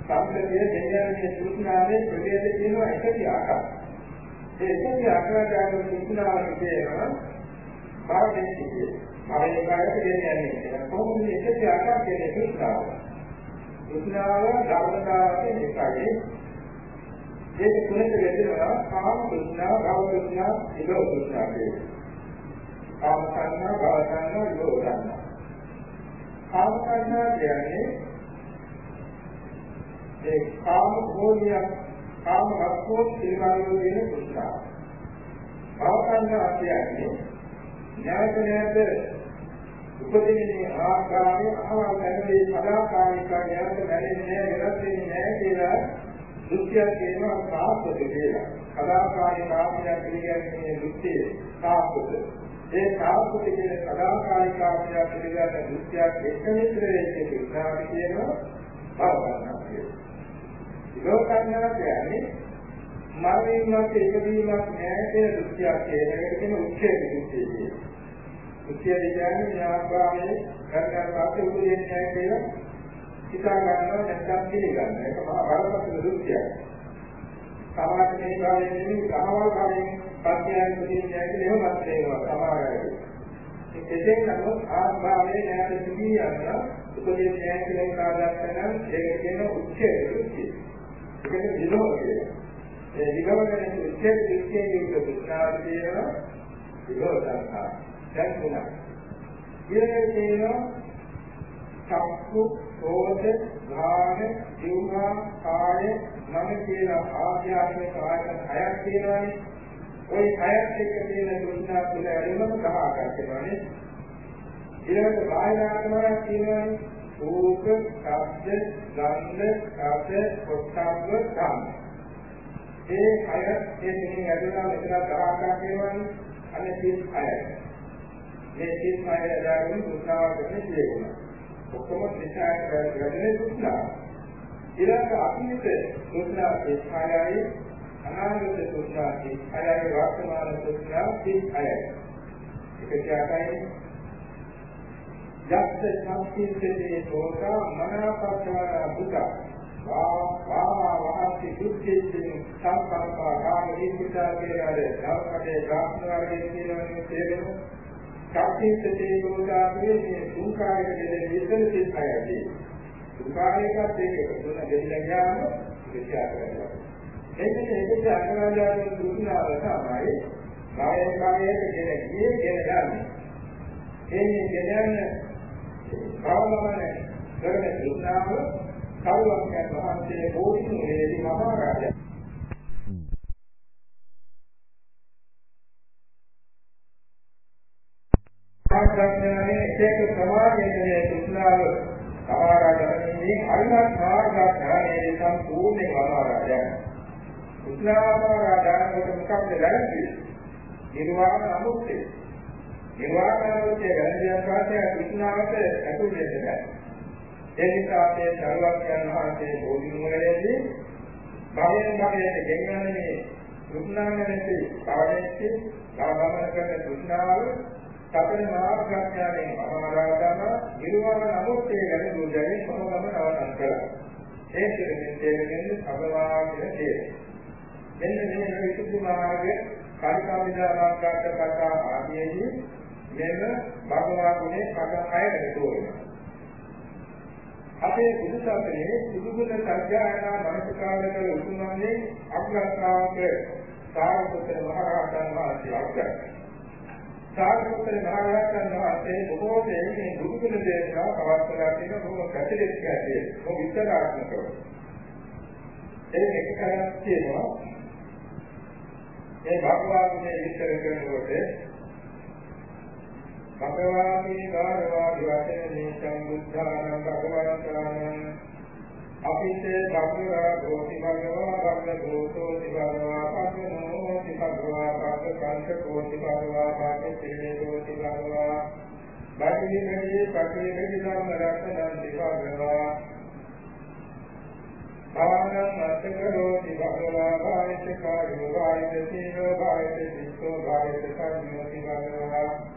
සම්පතිය දෙන්නේ සූචනාවේ ප්‍රවේද කියනවා එකටි ආකාරය. ඒ එකටි ආකාරයෙන් සූචනාවක් කියනවා භාවයෙන් කියන්නේ. භාවයෙන් කායයට දෙන්නේ නැහැ. කොහොමද එකටි ආකාරයෙන් සූචනාව? සූචනාව ධර්මතාවයෙන් එකයි. ඒක තුනට බෙදෙනවා කාම සූචනාව, භව සූචනාව, විලෝ සූචනාව කියනවා. කාම සංඥා, භව සංඥා, විලෝ සංඥා. කාම සංඥා කියන්නේ ඒ කාම භෝගියක් කාම රක්කෝත් පිළිබඳව දෙන කුෂ්ඨා. භවකන්න කියන්නේ නැවත නැවත උපදිනේ ආකාරයේ අහවල් නැරේ සදාකාලික නැවත නැරෙන්නේ වෙනස් වෙන්නේ නැහැ කියලා දුක්ඛය කියනවා සාපද කියලා. සදාකාලික ආත්මය පිළිගන්නේ දුක්ඛය සාපද. ඒ සාපද කියන සදාකාලික ආත්මය පිළිගන්න දුක්ඛයක් එක විතර වෙන්නේ කියනවා භවකන්න කියනවා. විලෝකඥා කියන්නේ මරණයන් මත එකදීමක් නැහැ කියන දෘෂ්ටියක් හේනකට කියන උච්ඡේද දෘෂ්ටිය කියනවා. උච්ඡේද කියන්නේ න්‍යායභාවයේ කරකර පස්සේ උපදින්නේ නැහැ කියලා හිතා ගන්නවා නැත්නම් පිළිගන්නවා. ඒක මහා බරපතල දෘෂ්ටියක්. සමාජ මේ භාවයෙන් නෙමෙයි සමවල් භාවයෙන් පත්‍යයන් උපදින්නේ නැහැ කියලා එහෙමත් වෙනවා සමහර අය. එතෙන් නමුත් ආත්මාවේ නැවත සිටී යනවා උපදින්නේ නැහැ කියලා කාදාගත්තා නම් ඒක කියන උච්ඡේද දෘෂ්ටිය. ඒකට විලෝම කියනවා. ඒ විලෝමනේ උච්චේ විච්ඡේ යුක්ත විස්නාර කියනවා විලෝම සංඛා. දැන් තුනක්. ඊළඟට කියනවා චක්කු, සෝත, ධාන, ජීවහා, කාය, මන කියන ආධ්‍යාත්මික ආයතන හයක් තියෙනවානේ. ওই හයක් එක්ක තියෙන දුන්නා තුල ඇලෙනම කහ ආකාරයනේ. ඊළඟට බාහිර ආත්මයක් තියෙනවානේ. රූප, ශබ්ද, ගන්ධ, රස, පොට්ටබ්බ, ධම්ම. ඒ අය ඒ දෙකෙන් ඇදලා මෙතන ගහකා කියවන්නේ අනේ 36යි. මේ 36 දාගෙන දුක්ඛාවකනේ කියනවා. ඔක්කොම විචාර කරගෙන දුක්ඛා. ඊළඟ අතීත දුක්ඛා 36යි අනාගත දුක්ඛා 36යි වර්තමාන දුක්ඛා 36යි. ඒක කියකයි යක්ෂ සංකීර්තේ තෝකා මනාපකාර බුක වා වා වහති දුක්ඛේ සංකල්පා කාම විචිතා කියලාද ධර්මකේ ගාස්න වර්ගයේ කියනවනේ තේරෙනවා සංකීර්තේ තෝකා කියන්නේ දුකායක දෙන විතර සිත්යයි දුකායකත් ඒක තුන දෙන්න ගියාම විචාර කරනවා. එන්නේ ඒකත් අකරාජාන දුන්නාව තමයි කායය කායයට කියන කියේ කියන යන්නේ එන්නේ කියන්නේ භවමන කරන දුන්නාම කවුරුන්ගේ වහන්සේ බෝධින් වේදී මහා රාජා ගැනීමෙන් අරිහත් මාර්ග ඥානයේ සම්පූර්ණ වමාරා යන තෘෂ්ණාවමාරා ඥානයට මොකක්ද ලැබෙන්නේ නිර්වාණ අමුත්තේ. නිර්වාණ අමුත්තේ ගැනීම කාටද තෘෂ්ණාවට ඇතුල් වෙන්නේ නැහැ ඒ නිසා අපේ සර්වඥයන් වහන්සේ බෝධි නුවරේදී භවයෙන් භවයට ගෙනියන්නේ මේ තෘෂ්ණාවනති භවයේදී ගමන කරන තෘෂ්ණාව සතර මාර්ගඥානයෙන් අමරාදම නිර්වාණ නමුත්තේ ගැන දුර්ජනේ මොනවම නවතන් කළා. ඒ කියන්නේ තේරෙන්නේ භගවා කියන දේ. මෙන්න මේ විසුද්ධි මාර්ගයේ කාර්යකාමිදානාකාර කතා ආදීදී මෙන්න භගවා ගුණේ පද හයකට තෝරනවා. අපේ බුදු සසුනේ සුදුගුණ සත්‍යයනා මනසකාරකල උතුම්න්නේ අග්‍රස්ථාවක සාරපුත්‍ර මහ රහතන් වහන්සේ අවසරයි. සාරිපුත්‍ර මහරහතන් වහන්සේ බොහෝ දෙනෙක් බුදුගුණ දේශනා පවත්වලා තියෙන බොහෝ පැතිරෙච්ච ඇදී බොහෝ විස්තරාත්මකව. ඒක එක කරක් තියෙනවා. මේ භගවාන්ගේ විස්තර කරනකොට භගවාමී කාර්යවාදී වශයෙන් මේ සම්බුද්ධාන භගවන්තාන අපිට භගවා ගෝති භගවා භග ගෝතෝති භගවා පස්සනෝති භගවා භග කංශ කෝති භගවා භග සිල්ලෝති භගවා බාහිරේ පටිවිදි ධර්ම රක්ෂණන්ති භගවා භාවනං අත්කරෝති භගවා භායිත කායෝ භායිත සීලෝ භායිත සිස්සෝ භායිත කර්මෝති භගවා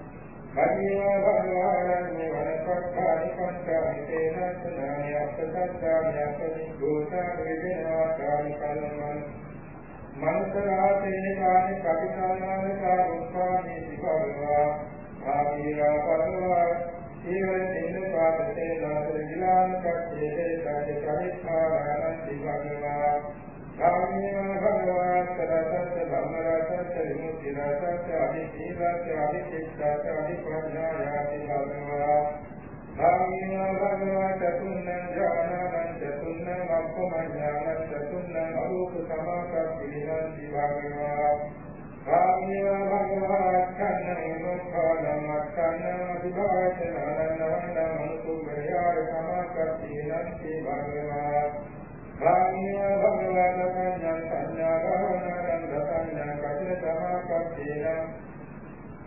කර්මීය භගවානන්නේ වනපක්ඛානි පංචානි තේනස්සනානි අපසත්තානි අපනිගෝසා වේදනා කානි කලමන් මනසරාතේන කානි කටිසානාන කාරුක්ඛානි විභවවා ආමීරා පරවා සීවර දෙන්න පාදතේ නාතර ගිලාන කච්චේ කාය කරිඛානං විභවවා කාමීය භගවා සරසත් ධම්මරසත් විමුක්ති රසත් අධිශීලත් අධිචිත්තත් අධිප්‍රඥායාති භගවා කාමීය භගවා චතුන්නං ඥානං චතුන්නං අප්පමඥානං චතුන්නං අරූප සමාපත්තිනං භගවා කාමීය භගවා අක්ඛන්න මොක්ඛානං අක්ඛන්න අධිභාෂණං නවන්න මනුසුභයාර සමාපත්තිනං භගවා කාමීය භගවත සංඥා සංඥා භවනං දසඤ්ඤා කටින සමාපත්තේන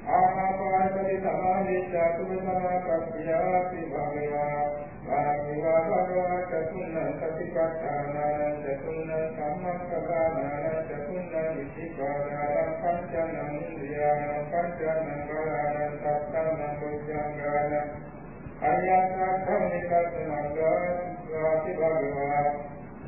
ආනාපානසති සමාධිච්ඡා තුන සමාපත්තියාති භගවා කාමීය භගවත චතුන්න සතිපට්ඨානං චතුන්න සම්මස්සදානං චතුන්න විචිකාරං පංචනං ඉන්ද්‍රියාණං පංචනං කාරණං සත්තං පුඤ්ඤංගාන අරියස්සක්ඛම නිකස්සනං භගවා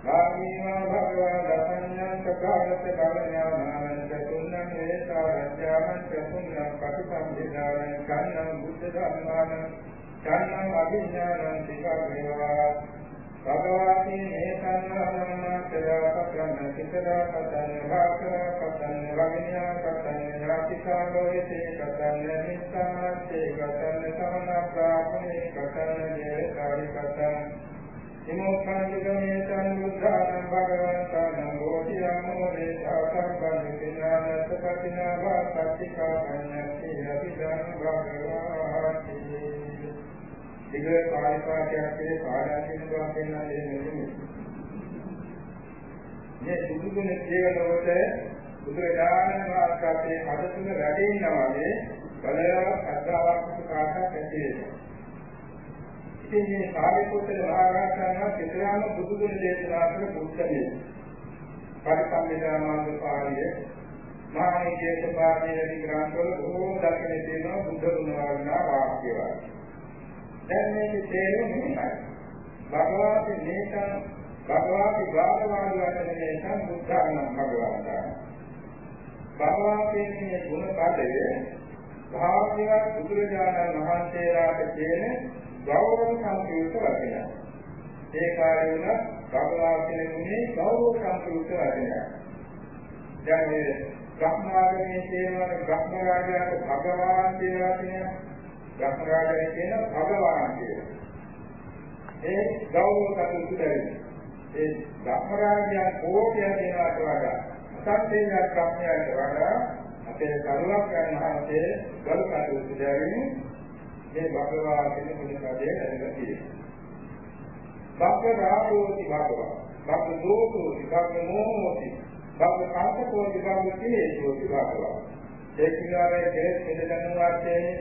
කාමීමා භගවා දසඤ්ඤං සකාලත බලඥානං චතුන්නං වේසාරජ්ජානං චතුන්නං පටිසම්භිදානං කන්නං බුද්ධ ධර්මානං කන්නං අභිඥානං දිග්ගේවා භගවාති මේතන්නමනතරා පතන්න සිතදා පතන්න භාකරා පතන්න වගිනියා පතන්න රාතිකාලෝහිතේ පතන්න නිස්සාමත්තේ පතන්න සමන ප්‍රාපනේ පතන්න දේකාරි පතන්න විමුක්ඛාන්තිකමේ සම්බුද්ධාන භගවන්තාන බෝධියමෝ දේශාසංකම් විඥානස්ස පතිනා වාසත්තිකා පඤ්ඤති අභිධර්ම භගවාති ඉග කායිකාටයේ පාඩම් දෙනවා කියන දේ මේ සුදුගුණ ජීවනවල බුදුරජාණන් වහන්සේ හදතුන වැඩිනවා වගේ බලවත් අද්දාවක් කාටත් ඇති වෙනවා. ඉතින් මේ සාරිපුත්‍ර මහරහතන් වහන්සේ ඉතරාම බුදුගුණ දේශනා කරන පුත්‍රයෙක්. පරිසම්පදාමාංග පාළිය මහානීකේත පාළියේ විග්‍රහවල බොහෝ දක්වන තියෙනවා බුද්ධ ගුණ වර්ණනා වාක්‍ය වල. දැන් මේකේ තේරුම මෙහෙමයි. භගවාති මේකං භගවාති ගාතවාදී වචන මේකං බුද්ධානම් භගවන්තා. භගවාති මේ ගුණ පදයේ භාග්‍යවත් බුදුරජාණන් වහන්සේලාට කියන ගෞරව සම්පූර්ණ වචනය. ඒ කාර්යය වුණ භගවා කෙනෙකුගේ ගෞරව සම්පූර්ණ වචනය. දැන් මේ බ්‍රහ්මාගමේ තේරවන බ්‍රහ්ම රාජයාට භගවාන් කියලා කියන බ්‍රහ්ම රාජයා කියන භගවාන් කියලා. ඒ ගෞරව සම්පූර්ණ දෙන්නේ. ඒ බ්‍රහ්ම රාජයා කෝපය දෙනවට වඩා සත්‍යයක් ප්‍රඥාවට වඩා අපේ කරුණක් යන මහත්තේ ගල් කටයුතු දෙන්නේ මේ භගවා කියන මුලින් කඩේ ඇදලා තියෙනවා. භග්ග රාගෝති භගවා. භග්ග දෝෂෝති භග්ග මොහෝති. භග්ග කාන්තකෝති භග්ග කිලේශෝති භගවා. ඒ කිනාවේ දෙස් මෙදගන්න වාක්‍යයේ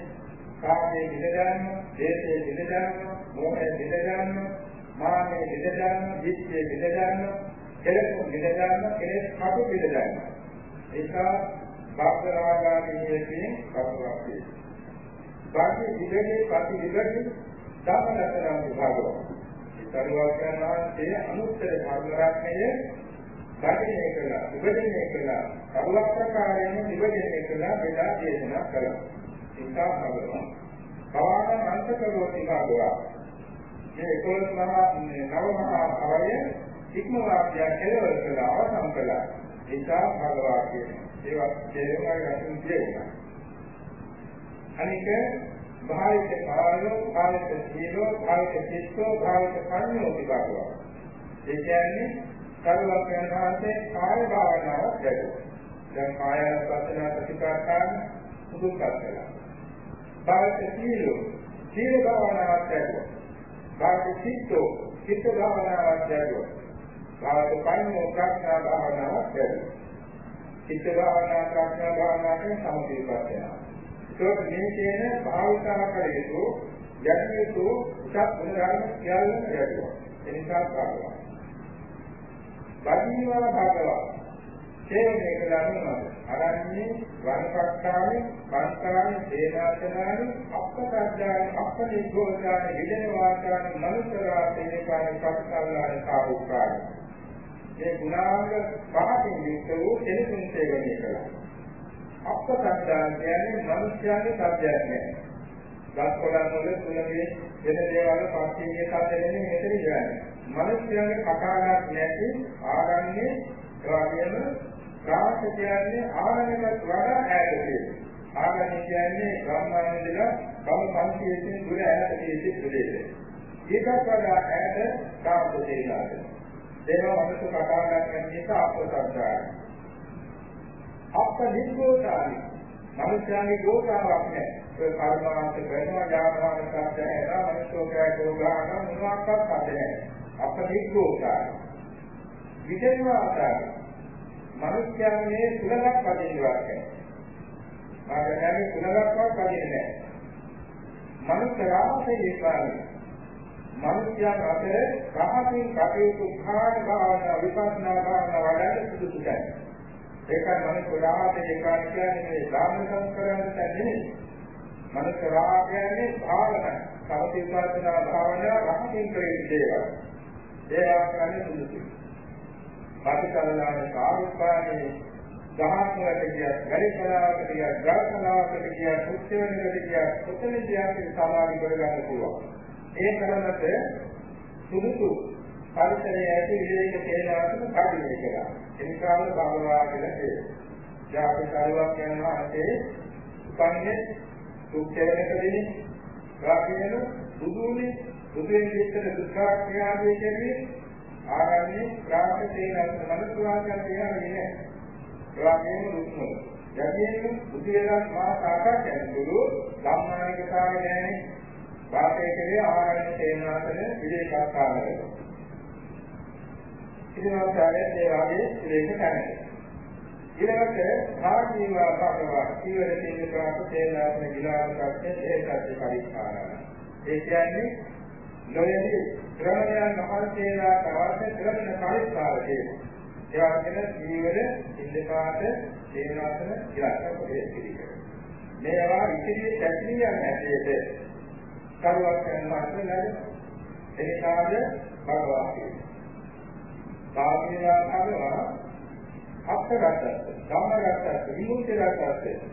කාමයේ විදගන්න, දේශයේ විදගන්න, මොහේ විදගන්න, මානේ විදගන්න, දිත්තේ විදගන්න, කෙලෙස් විදගන්න, කෙලෙස් කටු විදගන්න. ඒක භග්ග රාගාදීයෙන් භගවා කියනවා. වාක්‍ය විදගේ ප්‍රති විදගේ ධම්මලතරම් විභාගව. ඒ සරුවක්යන් වහන්සේ අනුත්තර ධර්ම රත්නය ගණනය කළා, විභජනය කළා, සරුවක්කාරයෙන් විභජනය කළා බෙදා දේශනා කළා. ඒකා භගවන්. භවන අන්තකරෝති භාගවා. මේ 11 මහා නව මහා භවය ඉක්මවා කියා කෙලවර කළා, අවසන් කළා. ඒකා භගවා කියන්නේ. ඒවා තේරුම් ගන්න තියෙනවා. අනික භාවිත කායෝ භාවිත සීලෝ භාවිත චිත්තෝ භාවිත කර්මෝ විභාගවා. ඒ කියන්නේ කරුණක් යනවාසේ කාය භාවනාවක් දැක්කෝ. දැන් කායන පස්සන ප්‍රතිකාරකාන සුදුසුකම් කළා. භාවිත සීලෝ සීල භාවනාවක් දැක්කෝ. භාවිත චිත්තෝ චිත්ත භාවනාවක් දැක්කෝ. භාවිත කර්මෝ ප්‍රඥා භාවනාවක් දැක්කෝ. චිත්ත භාවනා ප්‍රඥා භාවනාවෙන් සමථ විපස්සනා ඒක මේ කියන භාවිතා කළ යුතු යටි යුතු උසස් ගුණ ධර්ම සියල්ල ලැබුවා. එනිසා භාගවා. බදීවා භාගවා. සේවනය කළාම අරන්නේ වංකක්කාවේ වංකාවේ සේනාසනාවේ අප්පකද්දාන අප්පනිගෝචාන විදන වාචාන මනුසරාතේ කාණ පස්සල්ලාන කාරුකාරය. මේ ගුණාංග පහකින් යුක්ත වූ කෙනෙකුන් සේවනය කළා. අප්පසද්ධාන කියන්නේ මිනිස්යාගේ සත්‍යයක් නෑ. ගස් කොළන් වල තුලගේ වෙන දේවල් පස්සියේ සත්‍යෙන්නේ මෙතන ඉවරයි. මිනිස්යාගේ කතාවක් නැති ආරන්නේ රාගයම රාස කියන්නේ ආරණයකට වඩා ඈත තියෙනවා. ආරණ්‍ය කියන්නේ බ්‍රහ්මාණයදලා බව පන්තියෙන් දුර ඈත තියෙච්ච ප්‍රදේශය. ඒකත් වඩා ඈත කාම දෙයලාද. දේව මනස කතාවක් නැති නිසා අප්පසද්ධාන. අප්ප නිර්ගෝතාවි. මනුෂ්‍යයන්ගේ ගෝතාවක් නැහැ. ඒ කර්මාන්ත කරනවා ඥානවාන සත්‍ය හැදා මනුෂ්‍යෝකය ගෝගාන මොනවාක්වත් නැහැ. අප්ප නිර්ගෝතාවි. විදේවාතාවි. මනුෂ්‍යයන්ගේ කුලයක් වදිනවා කියන්නේ. මාගයන්ගේ කුලයක්වත් වදින්නේ නැහැ. මනුෂ්‍ය රාශියේ කාරණේ මනුෂ්‍යයන් අතර රහසින් කටයුතු කාණ භාවනා විපස්සනා භාවනා වඩන්න සුදුසුයි. ඒකයි මනුෂ්‍ය රාගය ඒකයි කියන්නේ මේ ධාර්ම සංස්කරණයට නෙමෙයි. මනුෂ්‍ය රාගය කියන්නේ භාවනා. සමථ භාවනා රහකින් කරේ දේවල්. ඒවා කරන්නේ සුදුසුයි. පාටිකල්ලාන කාර්යපානේ ගහන්නට ගිය, ගරිකලාවකට ගිය, ග්‍රහකලාවකට ගිය, කුච්චවෙනකට ගිය, කොතනදී සමාධි කරගන්න පුළුවන්. ඒ කරනකොට සුදුසු පරිසරයේ ඇති විවේක තේරවාසන කඩිනේ කියලා. එනිකාම භවවා කියලා කියනවා. දැන් අපි කාලයක් යනවා අතේ උපන්නේ සුක්ෂේවනකදී රාගයෙන් බුදුනේ බුදුන් විතර දුක්ඛාක්‍රියාවේ කියන්නේ ආරන්නේ රාග තේරන මනසවාචන කියන්නේ නෑ. රාගයෙන් දුක්ඛ. යදියෙන් බුදුරජාණන් මහා සාකච්ඡා කරනකොට ධම්මානිකතාවය නෑනේ. වාසය කෙරේ ආරණ්‍ය තේනාසන විදේශාකාරය. ඉතින් අවසානයේ ඒ වගේ ඉලෙක කරන්නේ. ඊළඟට ආජීවා භගවා සීවර තේන ප්‍රාප තේනාසන විලාසකත් ඒකත් පරිස්කාරය. ඒ කියන්නේ නොයෙහි ශ්‍රමණයන් මහන්සියලා තවර්ථ ශ්‍රමණ පරිස්කාර කියනවා. ඒ වගේම සීවර ඉන්දපාත තේනාසන විලාසක පිළිකර. මේවා ඉතිරි පැතිරියන් ඇටේට කරුවක් කරනවා නේද? එනිසාද භගවා කියනවා. සාමිනා කරනවා අත්ගතත් ධම්මගතත් විමුක්තිගතත්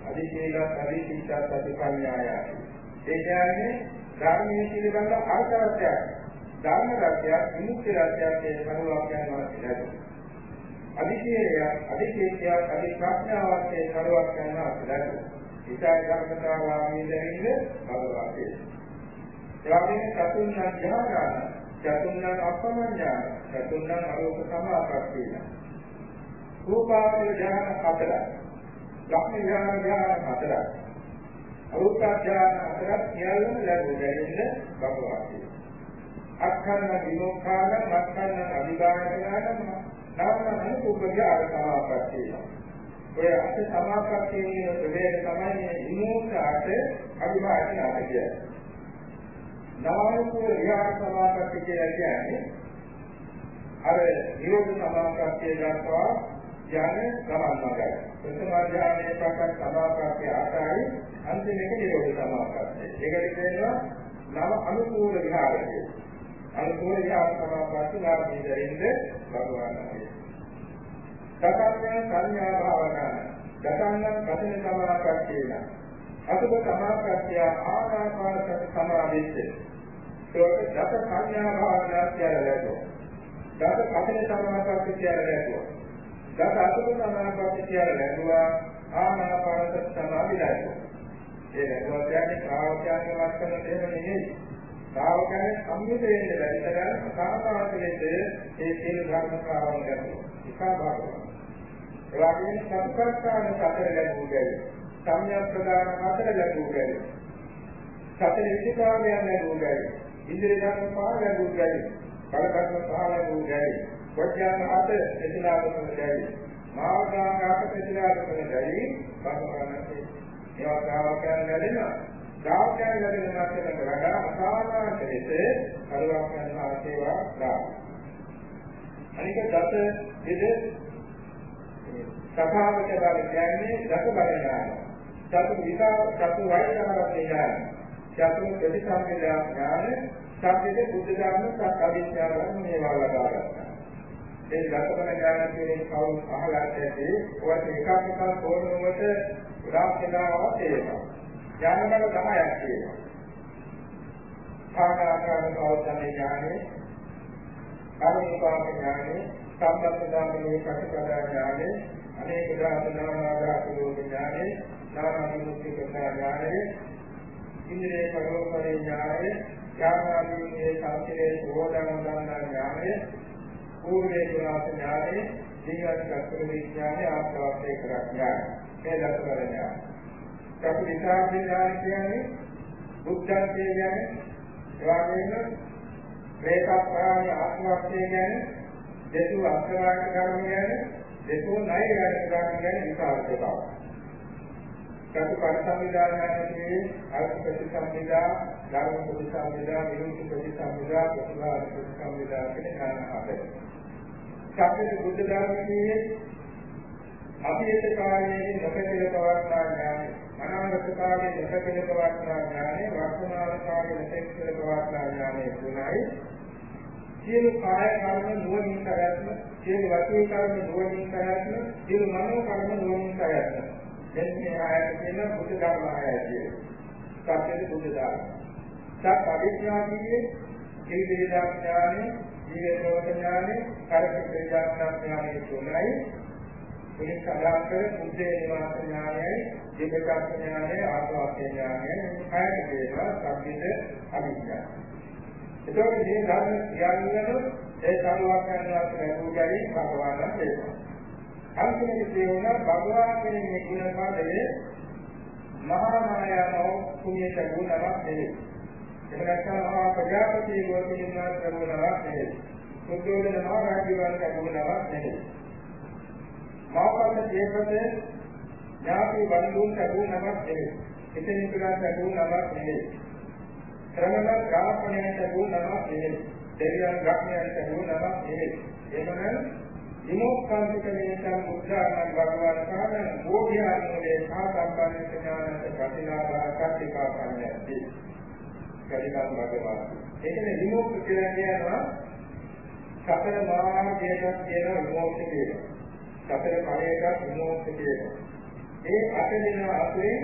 අධිශීලත් අධිශීලත් අධිපඤ්ඤාය ඒ කියන්නේ ධර්මයේ පිළිබඳ අර්ථයක් ධර්මගතයක් විමුක්තිගතයක් කියන කරුණක් යනවා කියලා. අධිශීලය අධිශීලය අධිප්‍රඥාවක් කියන කරුණක් යනවා කියලා. ඉතයි ධර්මතාවාමී දෙන්නේ භගවාතේ. ඒ වගේම චතුර්ණ ඥාන චතුන්නම් අපමඤ්ඤාන චතුන්නම් අරෝප සමාපත්තිය රූපාවචර ඥාන හතරක් ලක්ෂණ ඥාන ඥාන හතරක් අරුත්ඥාන හතරක් සියල්ලම ලැබුණ දෙන්නේ භගවාදී. අක්ඛන්න විමුක්ඛාන මක්ඛන්න අභිදායකයන් නාමන කුප්පජ ආරසමාපත්තිය. ඔය අට සමාපත්තිය කියන ප්‍රවේද තමයි විමුක්ඛාට අභිභාෂණ ආදිය. නාමකෝ විහාර සමාපත්තිය කියන්නේ අර නිරෝධ සමාපත්තිය දක්වා යන ගමන් මඟයි. ප්‍රථම අධ්‍යානයේ ප්‍රකාශ සමාපත්තිය ආකාරයි අන්තිමේක නිරෝධ සමාපත්තිය. ඒකට කියනවා නව අනුකූල විහාරය. අනුකූල විහාර සමාපත්තිය ලාභී දෙරින්ද භගවාන්ගේ. සකන්‍ය සංඥා භාවනා. දසන්න කතන සමාපත්තිය. අසුබ සමාපත්තිය ආනාපාන සති සමාධිච්ච. ඒක දස සංඥා භාවනා කියලා ලැබුවා. දස කතන සමාපත්තිය කියලා ලැබුවා. දස අසුබ සමාපatti කියලා ලැබුවා ආනාපානසති සමාධි ලැබුවා. ඒ ලැබුවා කියන්නේ ශ්‍රාවකයන්ගේ වස්තන දෙම නෙමෙයි. ශ්‍රාවකයන් සම්මුත වෙන්න බැරි තරම් සාමාන්‍යයෙන් ඒ සීල ධර්ම ශ්‍රාවණ කරනවා. එකා භාගය. ඒ වගේම සංස්කාරණ සතර ලැබුවා. සම්‍යක් ප්‍රදාන හතර ලැබුවා. සතර විචාරයන් ලැබුවා. ඉන්ද්‍රිය ධර්ම පහ ලැබුවා. බල ධර්ම පහ ලැබුවා. වඥාන හත එදිනාගමන දැයි මාර්ගාංගාක එදිනාගමන දැයි බඳවන්නට ඒවා ශ්‍රාවකයන් ලැබෙනවා ශ්‍රාවකයන් ලැබෙන මාත්‍රකට වඩා අසාමාන්‍ය ලෙස කරුණාකරන ආශේවා දාන අනික දස විද සභාවක බල කියන්නේ දස බලඥාන චතු විසා චතු වෛරකරණ ඥාන චතු ප්‍රතිසංවේදා ඥාන සම්පිත බුද්ධ ධර්ම සත් අවිද්‍යාවන් මේවා ලබා ගන්නවා ඒ දසකන ඥාන කියන කවුරු අහලා ඇති ඔයත් එකක් එකක් තෝරනකොට ගොඩාක් වෙලාවක් තේරෙනවා. ඥානවල 10ක් තියෙනවා. ආකාරකාර කෞෂල ඥානෙ, කර්මපාක ඥානෙ, සම්පත්තදාමනේ කටකඩා ඥානෙ, අනේක දාසනාමාදාතුලෝ ඥානෙ, නාමනිමුක්ති කතා ඥානෙ, ඉන්ද්‍රිය පරෝපරේ ඥානෙ, ඥානාදීනේ සංකේත සෝදාන ගන්නා ඥානෙ පූර්වේ විනාශ ඥානෙ, දීගත් චක්‍ර විඥානෙ ආස්වාදයේ කරඥාන. මේ දසවල ඥාන. චක්‍ර විඥාන ඥාන කියන්නේ බුද්ධං කියන්නේ එවාගෙම මේකප්පාණි ආත්මවත්ය කියන්නේ දෙතු අස්වාද කර්ම කියන්නේ දෙතු ණය ගන්න කර්ම කියන්නේ විකාර දෙකක්. චතු පරිසම්විදානයේ අර්ථ ප්‍රතිසම්විදා, ධර්ම ප්‍රතිසම්විදා, විරුද්ධ ප්‍රතිසම්විදා, ප්‍රතිවාද ප්‍රතිසම්විදා කියන කාරණා හතරයි. සම්පූර්ණ බුද්ධ ධර්මයේ අභියත කාලයේ නොපෙතල පවත්නා ඥානය අනාගත කාලයේ නොපෙතල පවත්නා ඥානය වර්තමාන කාලයේ නොපෙතල පවත්නා ඥානය තුනයි සියලු කාය කර්ම නුවණින් කරත්ම සියලු වාචික කර්ම නුවණින් කරත්ම සියලු මනෝ කර්ම නුවණින් කරත්ම දැන් මේ ආයත කියන බුද්ධ ධර්ම ආයතය සත්‍යද බුද්ධ ධර්ම සත් අවිද්‍යාවීයේ ඒ වේදා ඥානේ ජීවිතෝත ඥානෙ, කාර්ය ප්‍රේජාඥා ඥානෙ තුනයි. මේ සඳහන් කර බුද්ධේ නිවාස ඥානයයි, ජීවිතක් ඥානයයි, ආත්මවාක්‍ය ඥානයයි මේ හයට දේවා සම්පිත අවිද්‍යාව. එතකොට මේ ධර්ම කියන්නේ ඒ සරුවක්යන් වහන්සේ ලැබුගයි භගවාන වේවා. අන්තිමට කියනවා භගවාන් කෙනෙක් මේ ගුණ පදයේ මහා මායාව කුමියට ගුණයක් නෙවෙයි. එහෙම නැත්නම් මහා ප්‍රජාපති ගෝතිින්නා ප්‍රමුණවක් නෙවෙයි. සුද්ධෝදන මහා රාජ්‍යවල ප්‍රමුණවක් නෙවෙයි. මාපන්න ජීවිත ඥාති බඳුන් ප්‍රමුණවක් නෙවෙයි. එතන පුරා ප්‍රමුණවක් නෙවෙයි. ශ්‍රමණ ගාපණය ප්‍රමුණවක් නෙවෙයි. දෙවියන් ගාපණය ප්‍රමුණවක් නෙවෙයි. එහෙමනම් විමුක්ඛාන්තික නේතම් බුද්ධානන් භගවාන කාමන බෝධිආනුලේ සාසම්පන්න ඥානත ප්‍රතිලාභා කට්ටිකා පඤ්ඤාති කලිකම් භගවාන. ඒකනේ විමුක්ති කියලා කියනවා සතර මාර්ගයකට කියන විමුක්ති කියනවා. සතර ඵලයකට විමුක්ති කියනවා. ඒ අතරින් අතුරින්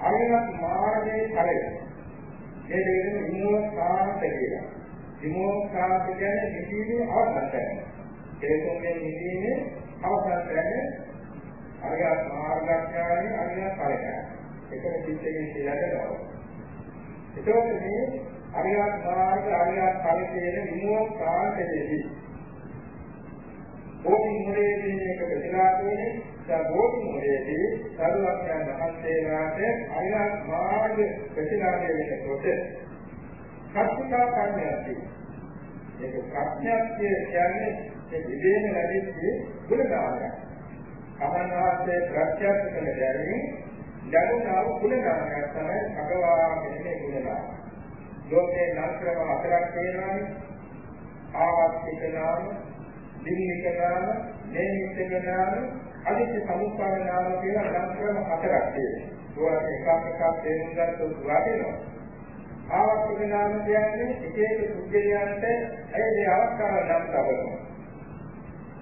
අරිහත් මාර්ගයේ ඵලය. මේ දෙකම විමුක්තාන්ත කියලා. විමුක්තාන්ත කියන්නේ නිදීමේ අවසන්ය. ඒකෝනේ නිදීමේ අවසන්ය. අරිහත් මාර්ගඥානයි අරිහත් ඵලයයි. එකම පිටකේ කියලා දෙනවා. එතකොට මේ අරියත් මාර්ග අරියත් ඵලයේ විමුක්ත කාන්තයේදී ඕකි මුලේදී මේක ප්‍රතිලාභයේ දැන් බෝධි මොලේදී සරුවක්යන් වහන්සේලාට අරිහත් මාර්ග ප්‍රතිලාභය වෙනකොට කර්තිකා කර්මයක් ඒක ප්‍රඥාක්තිය කියන්නේ ඒ විදේන ලැබෙච්ච ගුණාංගයක්. අමනාසේ ප්‍රත්‍යක්ෂ කළ බැවින් ලැබුණා වූ ගුණාංගයක් තමයි භගවා කියන්නේ ගුණාංගය. ලෝකේ නාස්ත්‍රම හතරක් තියෙනවානේ. ආවස්තික නාම, දින්නික නාම, නේමිතික නාම, අදිත්‍ය සමුප්පාද නාම කියලා නාස්ත්‍රම හතරක් තියෙනවා. ඒවා එකක් එකක් තේරුම් ගන්නත් වටිනවා. ආවස්තික නාම කියන්නේ එක එක පුද්ගලයන්ට ඒ අවස්ථාව නම් තබනවා.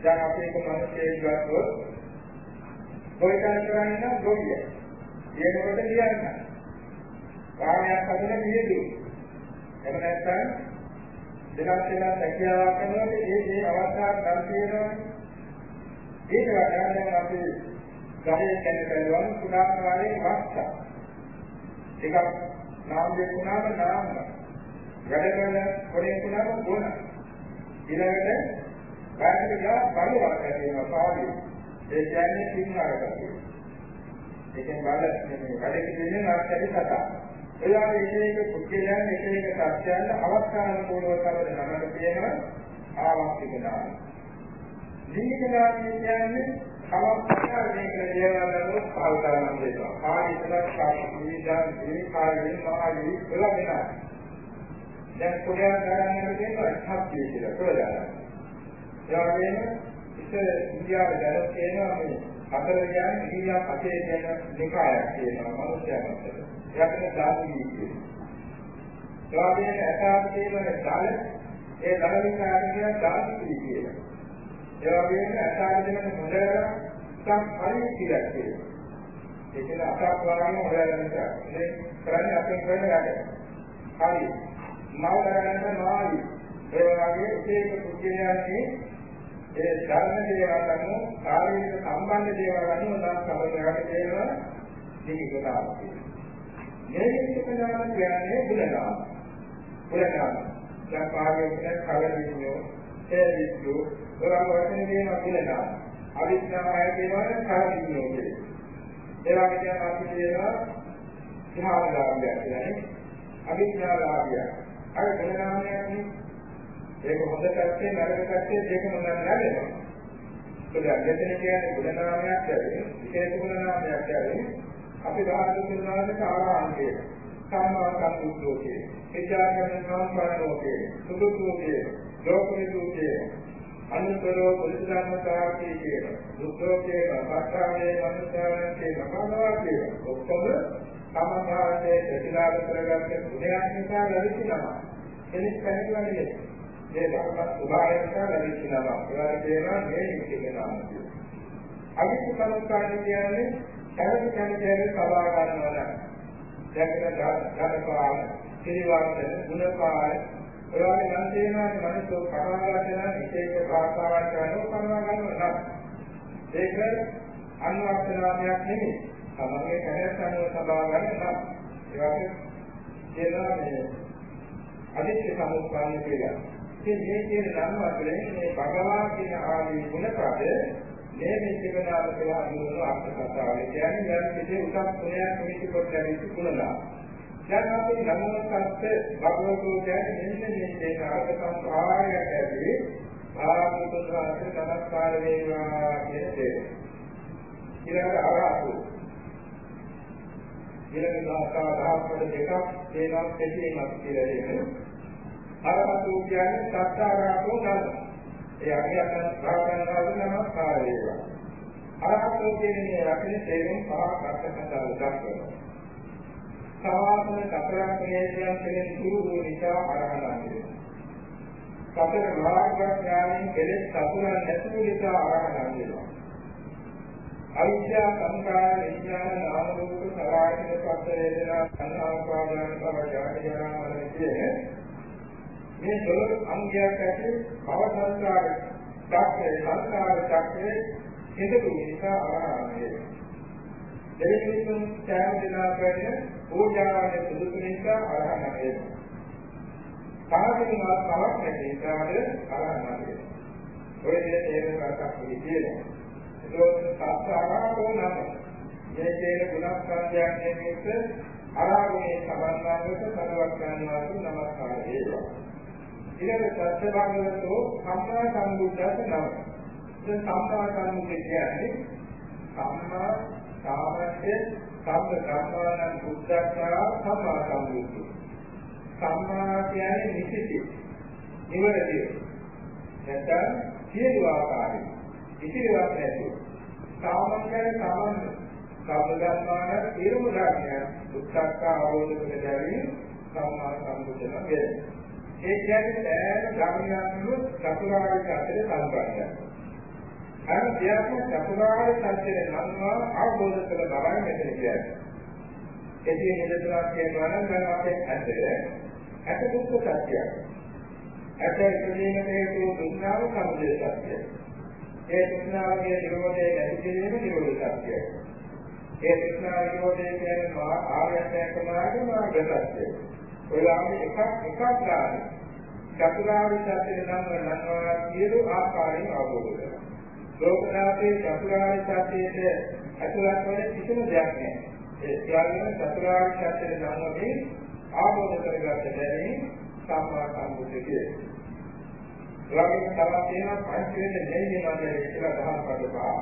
දැන් අපි එක මිනිහෙක් ගත්තොත් කොයිකන් කරන්නේ නම් ගොවිය. ඒකකොට කියන්නේ. කාමයක් හදන මියදු. එහෙම නැත්නම් දෙකක් දෙකක් හැකියාවක් කරනකොට ඒ ඒ අවස්ථාවක් ගන්න තියෙනවා. ඒක වඩාගෙන අපි ගහේ කැන කරනවා කුඩා කාලේ වාස්තා. ටිකක් නාම දෙකුණාම නාම. වැඩ කරන පොඩේ කුණාම ගුණ. ඊළඟට කායකට ගියා බලවත් කරනවා පාඩිය. ඒ කියන්නේ සිංහාරකට. ඒකෙන් බල මේ වැඩේ කියන්නේ ආශ්චර්ය කතා. එයාට එක එක පුද්ගලයන් එක එක සත්‍යයන් අවස්ථාන කෝලව කවද නමකට කියනවා ආවස්තික දාන. දීනික දාන කියන්නේ අවස්ථාව මේක දේවල් වලට පාල් කරන්න දෙනවා. ආයතන සාපේක්ෂ විවිධ කාර්යයන් මහාවි වල වෙනවා. දැන් කොහේ ගණන් කරන්නේ හත්තිය කියලා ප්‍රයෝජන. ඒ වගේම ඉතින් ඉන්දියාවේ දැනුත් කියනවා මේ අතර කියන්නේ ඉන්දියා පතේ කියන නිකායක් කියනවා මනුෂ්‍යයන් අතර. ඒකට ධාතුයි කියනවා. ඒ වගේම ඇතාව කියන දල ඒ දල නිකාය කියන ධාතුයි කියනවා. ඒ වගේම ඇතාව කියන මොළර සම් හරි කියලා කියනවා. ඒ කියන්නේ අතක් වගේම මොළර නිසා. මේ කරන්නේ අපේ කරන වැඩ. හරි. මව කරන්නේ මාළි. ඒ වගේ එක එක පුද්ගලයන්ගේ ඒ ධර්ම දේවල් අනුව කායික සම්බන්ධ දේවල් අනුව නම් සමගාමී දේවල් නිකුතාවක් මේ විචකනාම කියන්නේ බුලනාම බුලනාම දැන් පාරේ කලින්ෝ තේරිච්චු ඔරම වචන දේන බුලනාම අවිඥාය දේවල් කලින්ෝ කියන්නේ ඒ වගේ අපි කියනවා ධ්‍යානලාභය කියන්නේ අවිඥාලාභය අර බුලනාමයක් නේ ඒක හොඳ පැත්තේ නරක පැත්තේ දෙකම ගන්න ලැබෙනවා. ඒක දෙතන කියන්නේ ගුණ නාමයක් ඇති. විශේෂ ගුණ නාමයක් ඇති. අපි ධාතු ගුණාලක ආරාන්තිය. සම්මා සම්බුද්ධෝකේ. විචාරකන සම්පන්නෝකේ. සුදුසෝකේ. ලෝකවිදුකේ. අනුතරෝ පුරිසාමතාවකේ කියන. දුක්ඛෝකේ සත්‍යාවේ මනුෂ්‍යයන්ගේ මහානවා කියන. ඔක්කොම සමහාරයේ ප්‍රතිලාභ කරගත්ත ගුණයන් නිසා ලැබෙනවා. කෙනෙක් පැහැදිලිවන්නේ මේ ධර්ම ස්වභාවය නිසා ලැබෙච්ච නම. ඒවා කියනවා මේ නිමිති නාම කියලා. අවිච්ඡ සංස්කාර කියන්නේ කැමති කැමති සබා ගන්නවා නම් දැකන ධර්මපාල, සිරිවර්ධන, ගුණපාල ඒවා නම් තියෙනවා මනසෝ කතාවලා කරන එක එක භාෂාවක් කරනකොට කරනවා ගන්නවා නම් ඒක අන්වර්ථනාමයක් නෙමෙයි. තමගේ කැමැත්ත අනුව සබා ගන්න නම් ඒ වගේ කියනවා මේ අදිත්‍ය සමුප්පාදය කියලා. ඉතින් මේ කියන ධර්ම අතරින් මේ භගවා කියන ආදී ගුණපද මේ මෙච්චකනාල කියලා අනුරන අර්ථ කතාව. කියන්නේ යම් කිසි උසස් ගුණයක් මිනිස්සු කොට ලැබෙච්ච ගුණලා. දැන් අපි නමෝසත් භගවතු කියන්නේ මෙන්න මේ දෙක අර්ථ සංස්කාරයක් ඇති ආරම්භ කරන නමස්කාර වේවා කියන දේ. ඊළඟට අරහතු ඊළඟ භාෂා දහස්වල දෙකක් තේනවා දෙකීමක් කියලා දෙන්නේ. අරහතු කියන්නේ සත්‍යාරාතෝ ධර්ම. ඒ අගයන් භාවනාව නමස්කාර වේවා. අරහතු කියන්නේ රකින්න තේරුම් පහක් අර්ථකථන දක්වනවා. සවාසන කතරක් නියතයන් කෙරෙන් දුරු වූ නිසා අරහතන් වෙනවා. සතර මාර්ග ඥානයෙන් කෙලෙස් සතුරන් නැති නිසා අරහතන් වෙනවා. අවිද්‍යා සංකාර විඥාන නාම රූප සලආයතන පස්ස වේදනා සංඛාරපාදාන බව ඥාන ඥාන කියන මේ දොළ අංගයක් ඇති භව සංස්කාර චක්‍රේ සංස්කාර චක්‍රේ හේතු නිසා ආරම්භය. දෙවිතුන් ඡාය දිනා කරන පූජාවේ සුදුසු නිසා ආරම්භය. කාර්යනික කවක් නැති නිසාද ආරම්භය. ඔය දේ තේරුම් ගන්නත් කියනවා. ඒක සත්‍යාරාමෝ නම. මේ කියන ගුණස්කන්ධයන් නිමිත්ත අරාගුණේ සම්බන්ධවක සරුවක් ගන්නවා නමස්කාර වේවා. ඊළඟ සත්‍ය භාගවතෝ සම්මා සම්බුද්ධස නම. දැන් සම්මා සම්බුද්ධ කියන්නේ සම්මා සාමර්ථ්‍ය සම්බ ධර්මානං බුද්ධස්වරා සම්මා සම්බුද්ධ. සම්මා කියන්නේ නිසිති. නිවැරදි. නැත්නම් සියලු ආකාරයෙන් ඉතිරිවක් නැතුව. සාමාන්‍යයෙන් සාමාන්‍ය සම්බුද්ධාත්මාන තීරම ධර්මයන් උත්සාහ අවබෝධ කර ගැනීම සම්මා සම්බුද්ධන වේ. ඒ කියන්නේ ඈත ධර්මයන්වල චතුරාර්ය සත්‍ය සම්බන්ධය. අර දෙයක් චතුරාර්ය සත්‍ය නම්වා අවබෝධ කර බවයි මෙතන කියන්නේ. එදී හේතුවක් කියනවා නම් දැන් අපේ ඇත ඇත දුක්ඛ සත්‍යය. ඇත ඉදීම හේතු දුන්නාම සමුදය සත්‍යය. ඒ දුන්නාගේ නිරෝධය නැති කිරීම නිරෝධ සත්‍යය. ඒ විස්නා විරෝධය කියන්නේ ආර්ය අෂ්ටාංග මාර්ග සත්‍යය. ඔයාලගේ එකක් එකක් ගන්න. චතුරාර්ය සත්‍ය නම් නන්වා සියලු ආකාරයෙන් අවබෝධ කරගන්න. ලෝකනාථේ චතුරාර්ය සත්‍යයේ අතුලත් වන කිසිම දෙයක් නැහැ. ඒ කියන්නේ චතුරාර්ය සත්‍ය නම් වගේ අවබෝධ කරගන්න බැරි සම්මා සම්බුද්ධිය. ළඟින් තවත් තියෙනවා පංච වෙන දෙන්නේ නැහැ කියලා දහම් පදපා.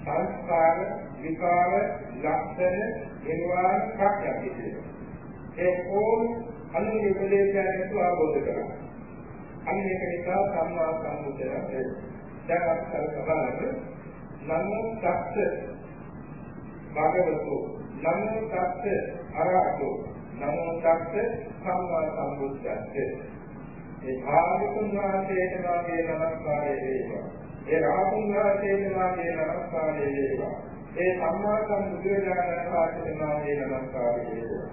සංස්කාර විකාර ලක්ෂණ නිර්වාණ ප්‍රඥා ඒ ඕන අනුගේ උපදේශයන් අවබෝධ කරගන්න. අන්න ඒක නිසා සම්මා සම්බුද්ධය වේ. දැන් අපි කල්පනාකරමු නමෝ තස්ස භගවතු නමෝ තස්ස අරහතෝ නමෝ තස්ස සම්මා සම්බුද්ධස්ස ඒ භාගතුන් වහන්සේට මාගේ නමස්කාරය වේවා. ඒ රාහුන් වහන්සේට මාගේ නමස්කාරය වේවා. ඒ සම්මා සම්බුදුරජාණන් වහන්සේට මාගේ නමස්කාරය වේවා.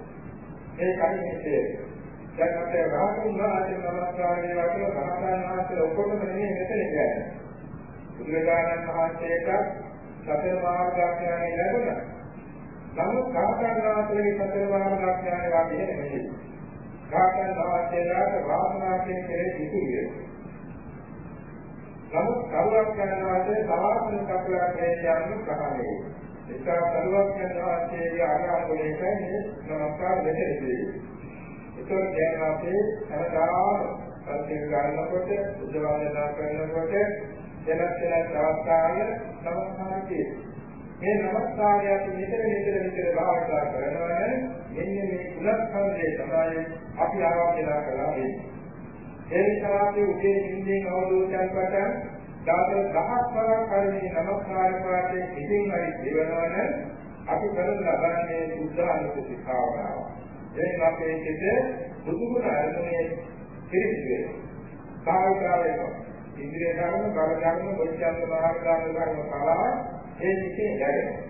ඒ කණිතේ දැන් අපේ රාහුන් වහන්සේට නමස්කාරය වේවා කියලා රහතන් වහන්සේ ඔක්කොම නෙමෙයි මෙතන කියන්නේ. බුදුරජාණන් වහන්සේට සතර මාර්ගඥානය ලැබුණා. නමුත් රහතන් වහන්සේගේ සතර මාර්ගඥානය වගේ නෙමෙයි. රහතන් වහන්සේලාට වාසනාවෙන් කෙරේ ඉතිරිය. නමුත් කරුවක් යනවාද සමාපන කපලට යන්න ප්‍රහාණය. ඒකා කරුවක් යනවාගේ ආරම්භයේදී නමස්කාර දෙකේදී. ඒතකොට දැන් අපේ හැමදාම සත්‍ය ගන්නකොට උදවදනා කරනකොට වෙනස් වෙනස් අවස්ථාවල නමස්කාර කියනවා. මේ නමස්කාරය අපි නිතර නිතර නිතර භාවිතා කරනවා නම් මෙන්න මේ කුලස්කන්ධය තමයි අපි ආරම්භලා කළා වෙන්නේ. ඒ නිසා අපි උදේ නිින්දෙන් අවබෝධයක් පටන් දාතර දහස් වරක් හරිනේ නමස්කාර පාඨයේ ඉතින් හරි දිවනවන අපි කරන ලබන්නේ බුද්ධ අනුසති භාවනාව. එයින් අපේ සිත බුදුගුණ අරමුණේ පිරිසිදු වෙනවා. භාවිතාවේ ඉන්ද්‍රිය ධර්ම, බල ධර්ම, වෛද්‍යන්ත මහා ධර්ම කලා ඒ සිතේ යැදෙනවා.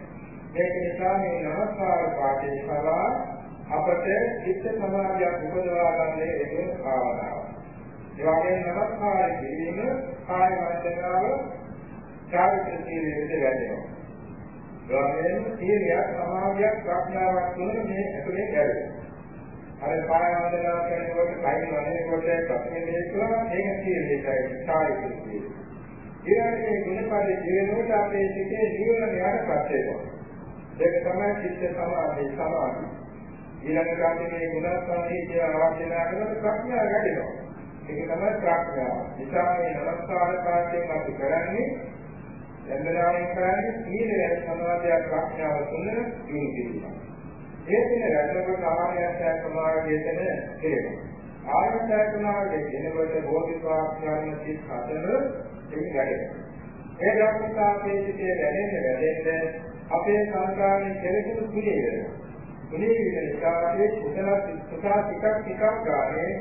මේක නිසා මේ නමස්කාර පාඨයේ සලා අපට චිත්ත සමාධියක් උපදවා ගන්න හේතු භාවනාව. ඒ වගේම නමස්කාර කිරීම කාය වචනාව චාරිත්‍ර සීලයට වැඩෙනවා. ඒ වගේම සීලයක් සමාධියක් ප්‍රඥාවක් තුන මේ ඇතුලේ ගැලවෙනවා. අර කාය වචනාව කියනකොට කයින් වදිනකොට ප්‍රතිමේ කියලා ඒක සීලයයි චාරිත්‍ර සීලය. ඊළඟට ගුණපරි ජීවනෝට අපේ සිතේ ජීවනයට පත් වෙනවා. ඒක තමයි චිත්ත සමාධි සමාධි. ඊළඟට අපි මේ ගුණස්කන්ධය කියන අවශ්‍යනා කරන ප්‍රඥාව ගැටෙනවා. ඒක තමයි ප්‍රඥාව. නිසා මේ නමස්කාර පාඨයෙන් අපි කරන්නේ යන්දනාවෙන් කරන්නේ සීලය සමාධිය ප්‍රඥාව තුන දිනු කිරීම. ඒ දින රැඳෙනකොට ආර්යයන්ට සමාධියතන කෙරෙනවා. ආර්යයන්ට සමාධිය කියනකොට බෝධිපාක්ෂයන් සිත් හතර ඒක ගැටෙනවා. ඒ ධර්මතා අපේ සිටේ වැඩෙන්න වැඩෙන්න අපේ සංකාරයේ කෙරෙහි කුලී වෙනවා. කුලී වෙන නිසා අපේ කුසල කුසල ටිකක් ටිකක් ගානේ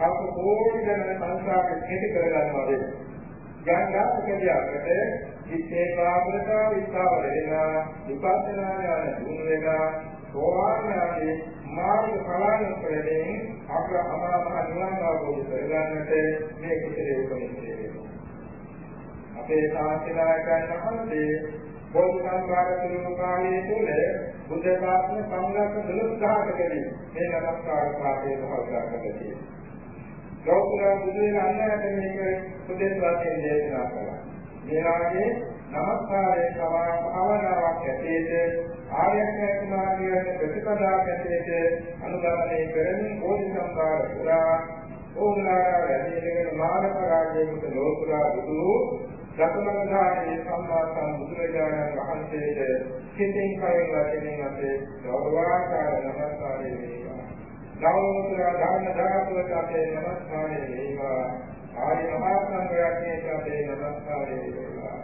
අප කෝටි ගණන සංකාරයේ කෙටි කරගන්නවා වෙනවා. යන්දාකදයකට ඉත්තේ කාමරතා විස්තාව වෙනවා විපස්සනා ඥාන දුන් වෙනවා සෝවාන් ඥානයේ මාර්ග ඵලයන් ප්‍රදේන අප අමාමහ නිවන් අවබෝධ කරගන්නට මේ කුසලයේ උපනිෂේ වෙනවා. අපේ ශාස්ත්‍රනායකයන් වහන්සේ බෝධි සම්භාර තුරු කාලයේ තුල බුද්ධ ශාසන සංඝාත 12000කදී මේ නමස්කාර පාඨය භාවිතා කරලා ගෞතම බුදු වෙන අන්නයට මේක සුදෙස් වාක්‍යයෙන් දේශනා කළා. මේ වාගේ නමස්කාරයේ සමාන භාවනාවක් ඇතේට ආර්යඥාන මාර්ගයේ ප්‍රතිපදාවක් ඇතේට අනුගමනය කරමින් බෝධි සම්භාර පුරා ඕලාරා වැඩිගෙන මානව රාජ්‍යයකට ලෝකුරා බුදු දසමග්ගාමී සම්මා සම්බුදුරජාණන් වහන්සේට සිතින් කයින් වචනෙන් අපේ ගෞරවාකාර නමස්කාරය වේවා. නවෝතර ධර්ම දාතුවට අපේ නමස්කාරය වේවා. ආර්ය මහා සංඝයාට අපේ නමස්කාරය වේවා.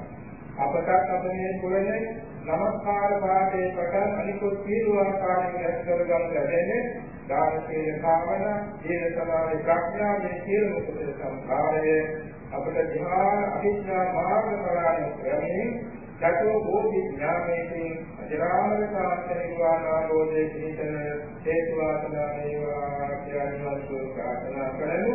අපට අපේ කුලනේ නමස්කාර පාඨයේ පටන් අනිකුත් සියලු ආකාරයෙන් රැස් කරගන්න ලැබෙන්නේ දාන සීල කාමන, සීල සමාධි ප්‍රඥා මේ සියලු කුසල සම්භාරය අපට ධ්‍යාන අභිඥා මාර්ග ප්‍රාණය ක්‍රමයෙන් සතෝ බෝධි ඥානයෙන් අජරාමර කාන්ත නිවාන ආරෝධයේ පිහිටන හේතු වාසනා වේවා කියලා ප්‍රාර්ථනා කරමු.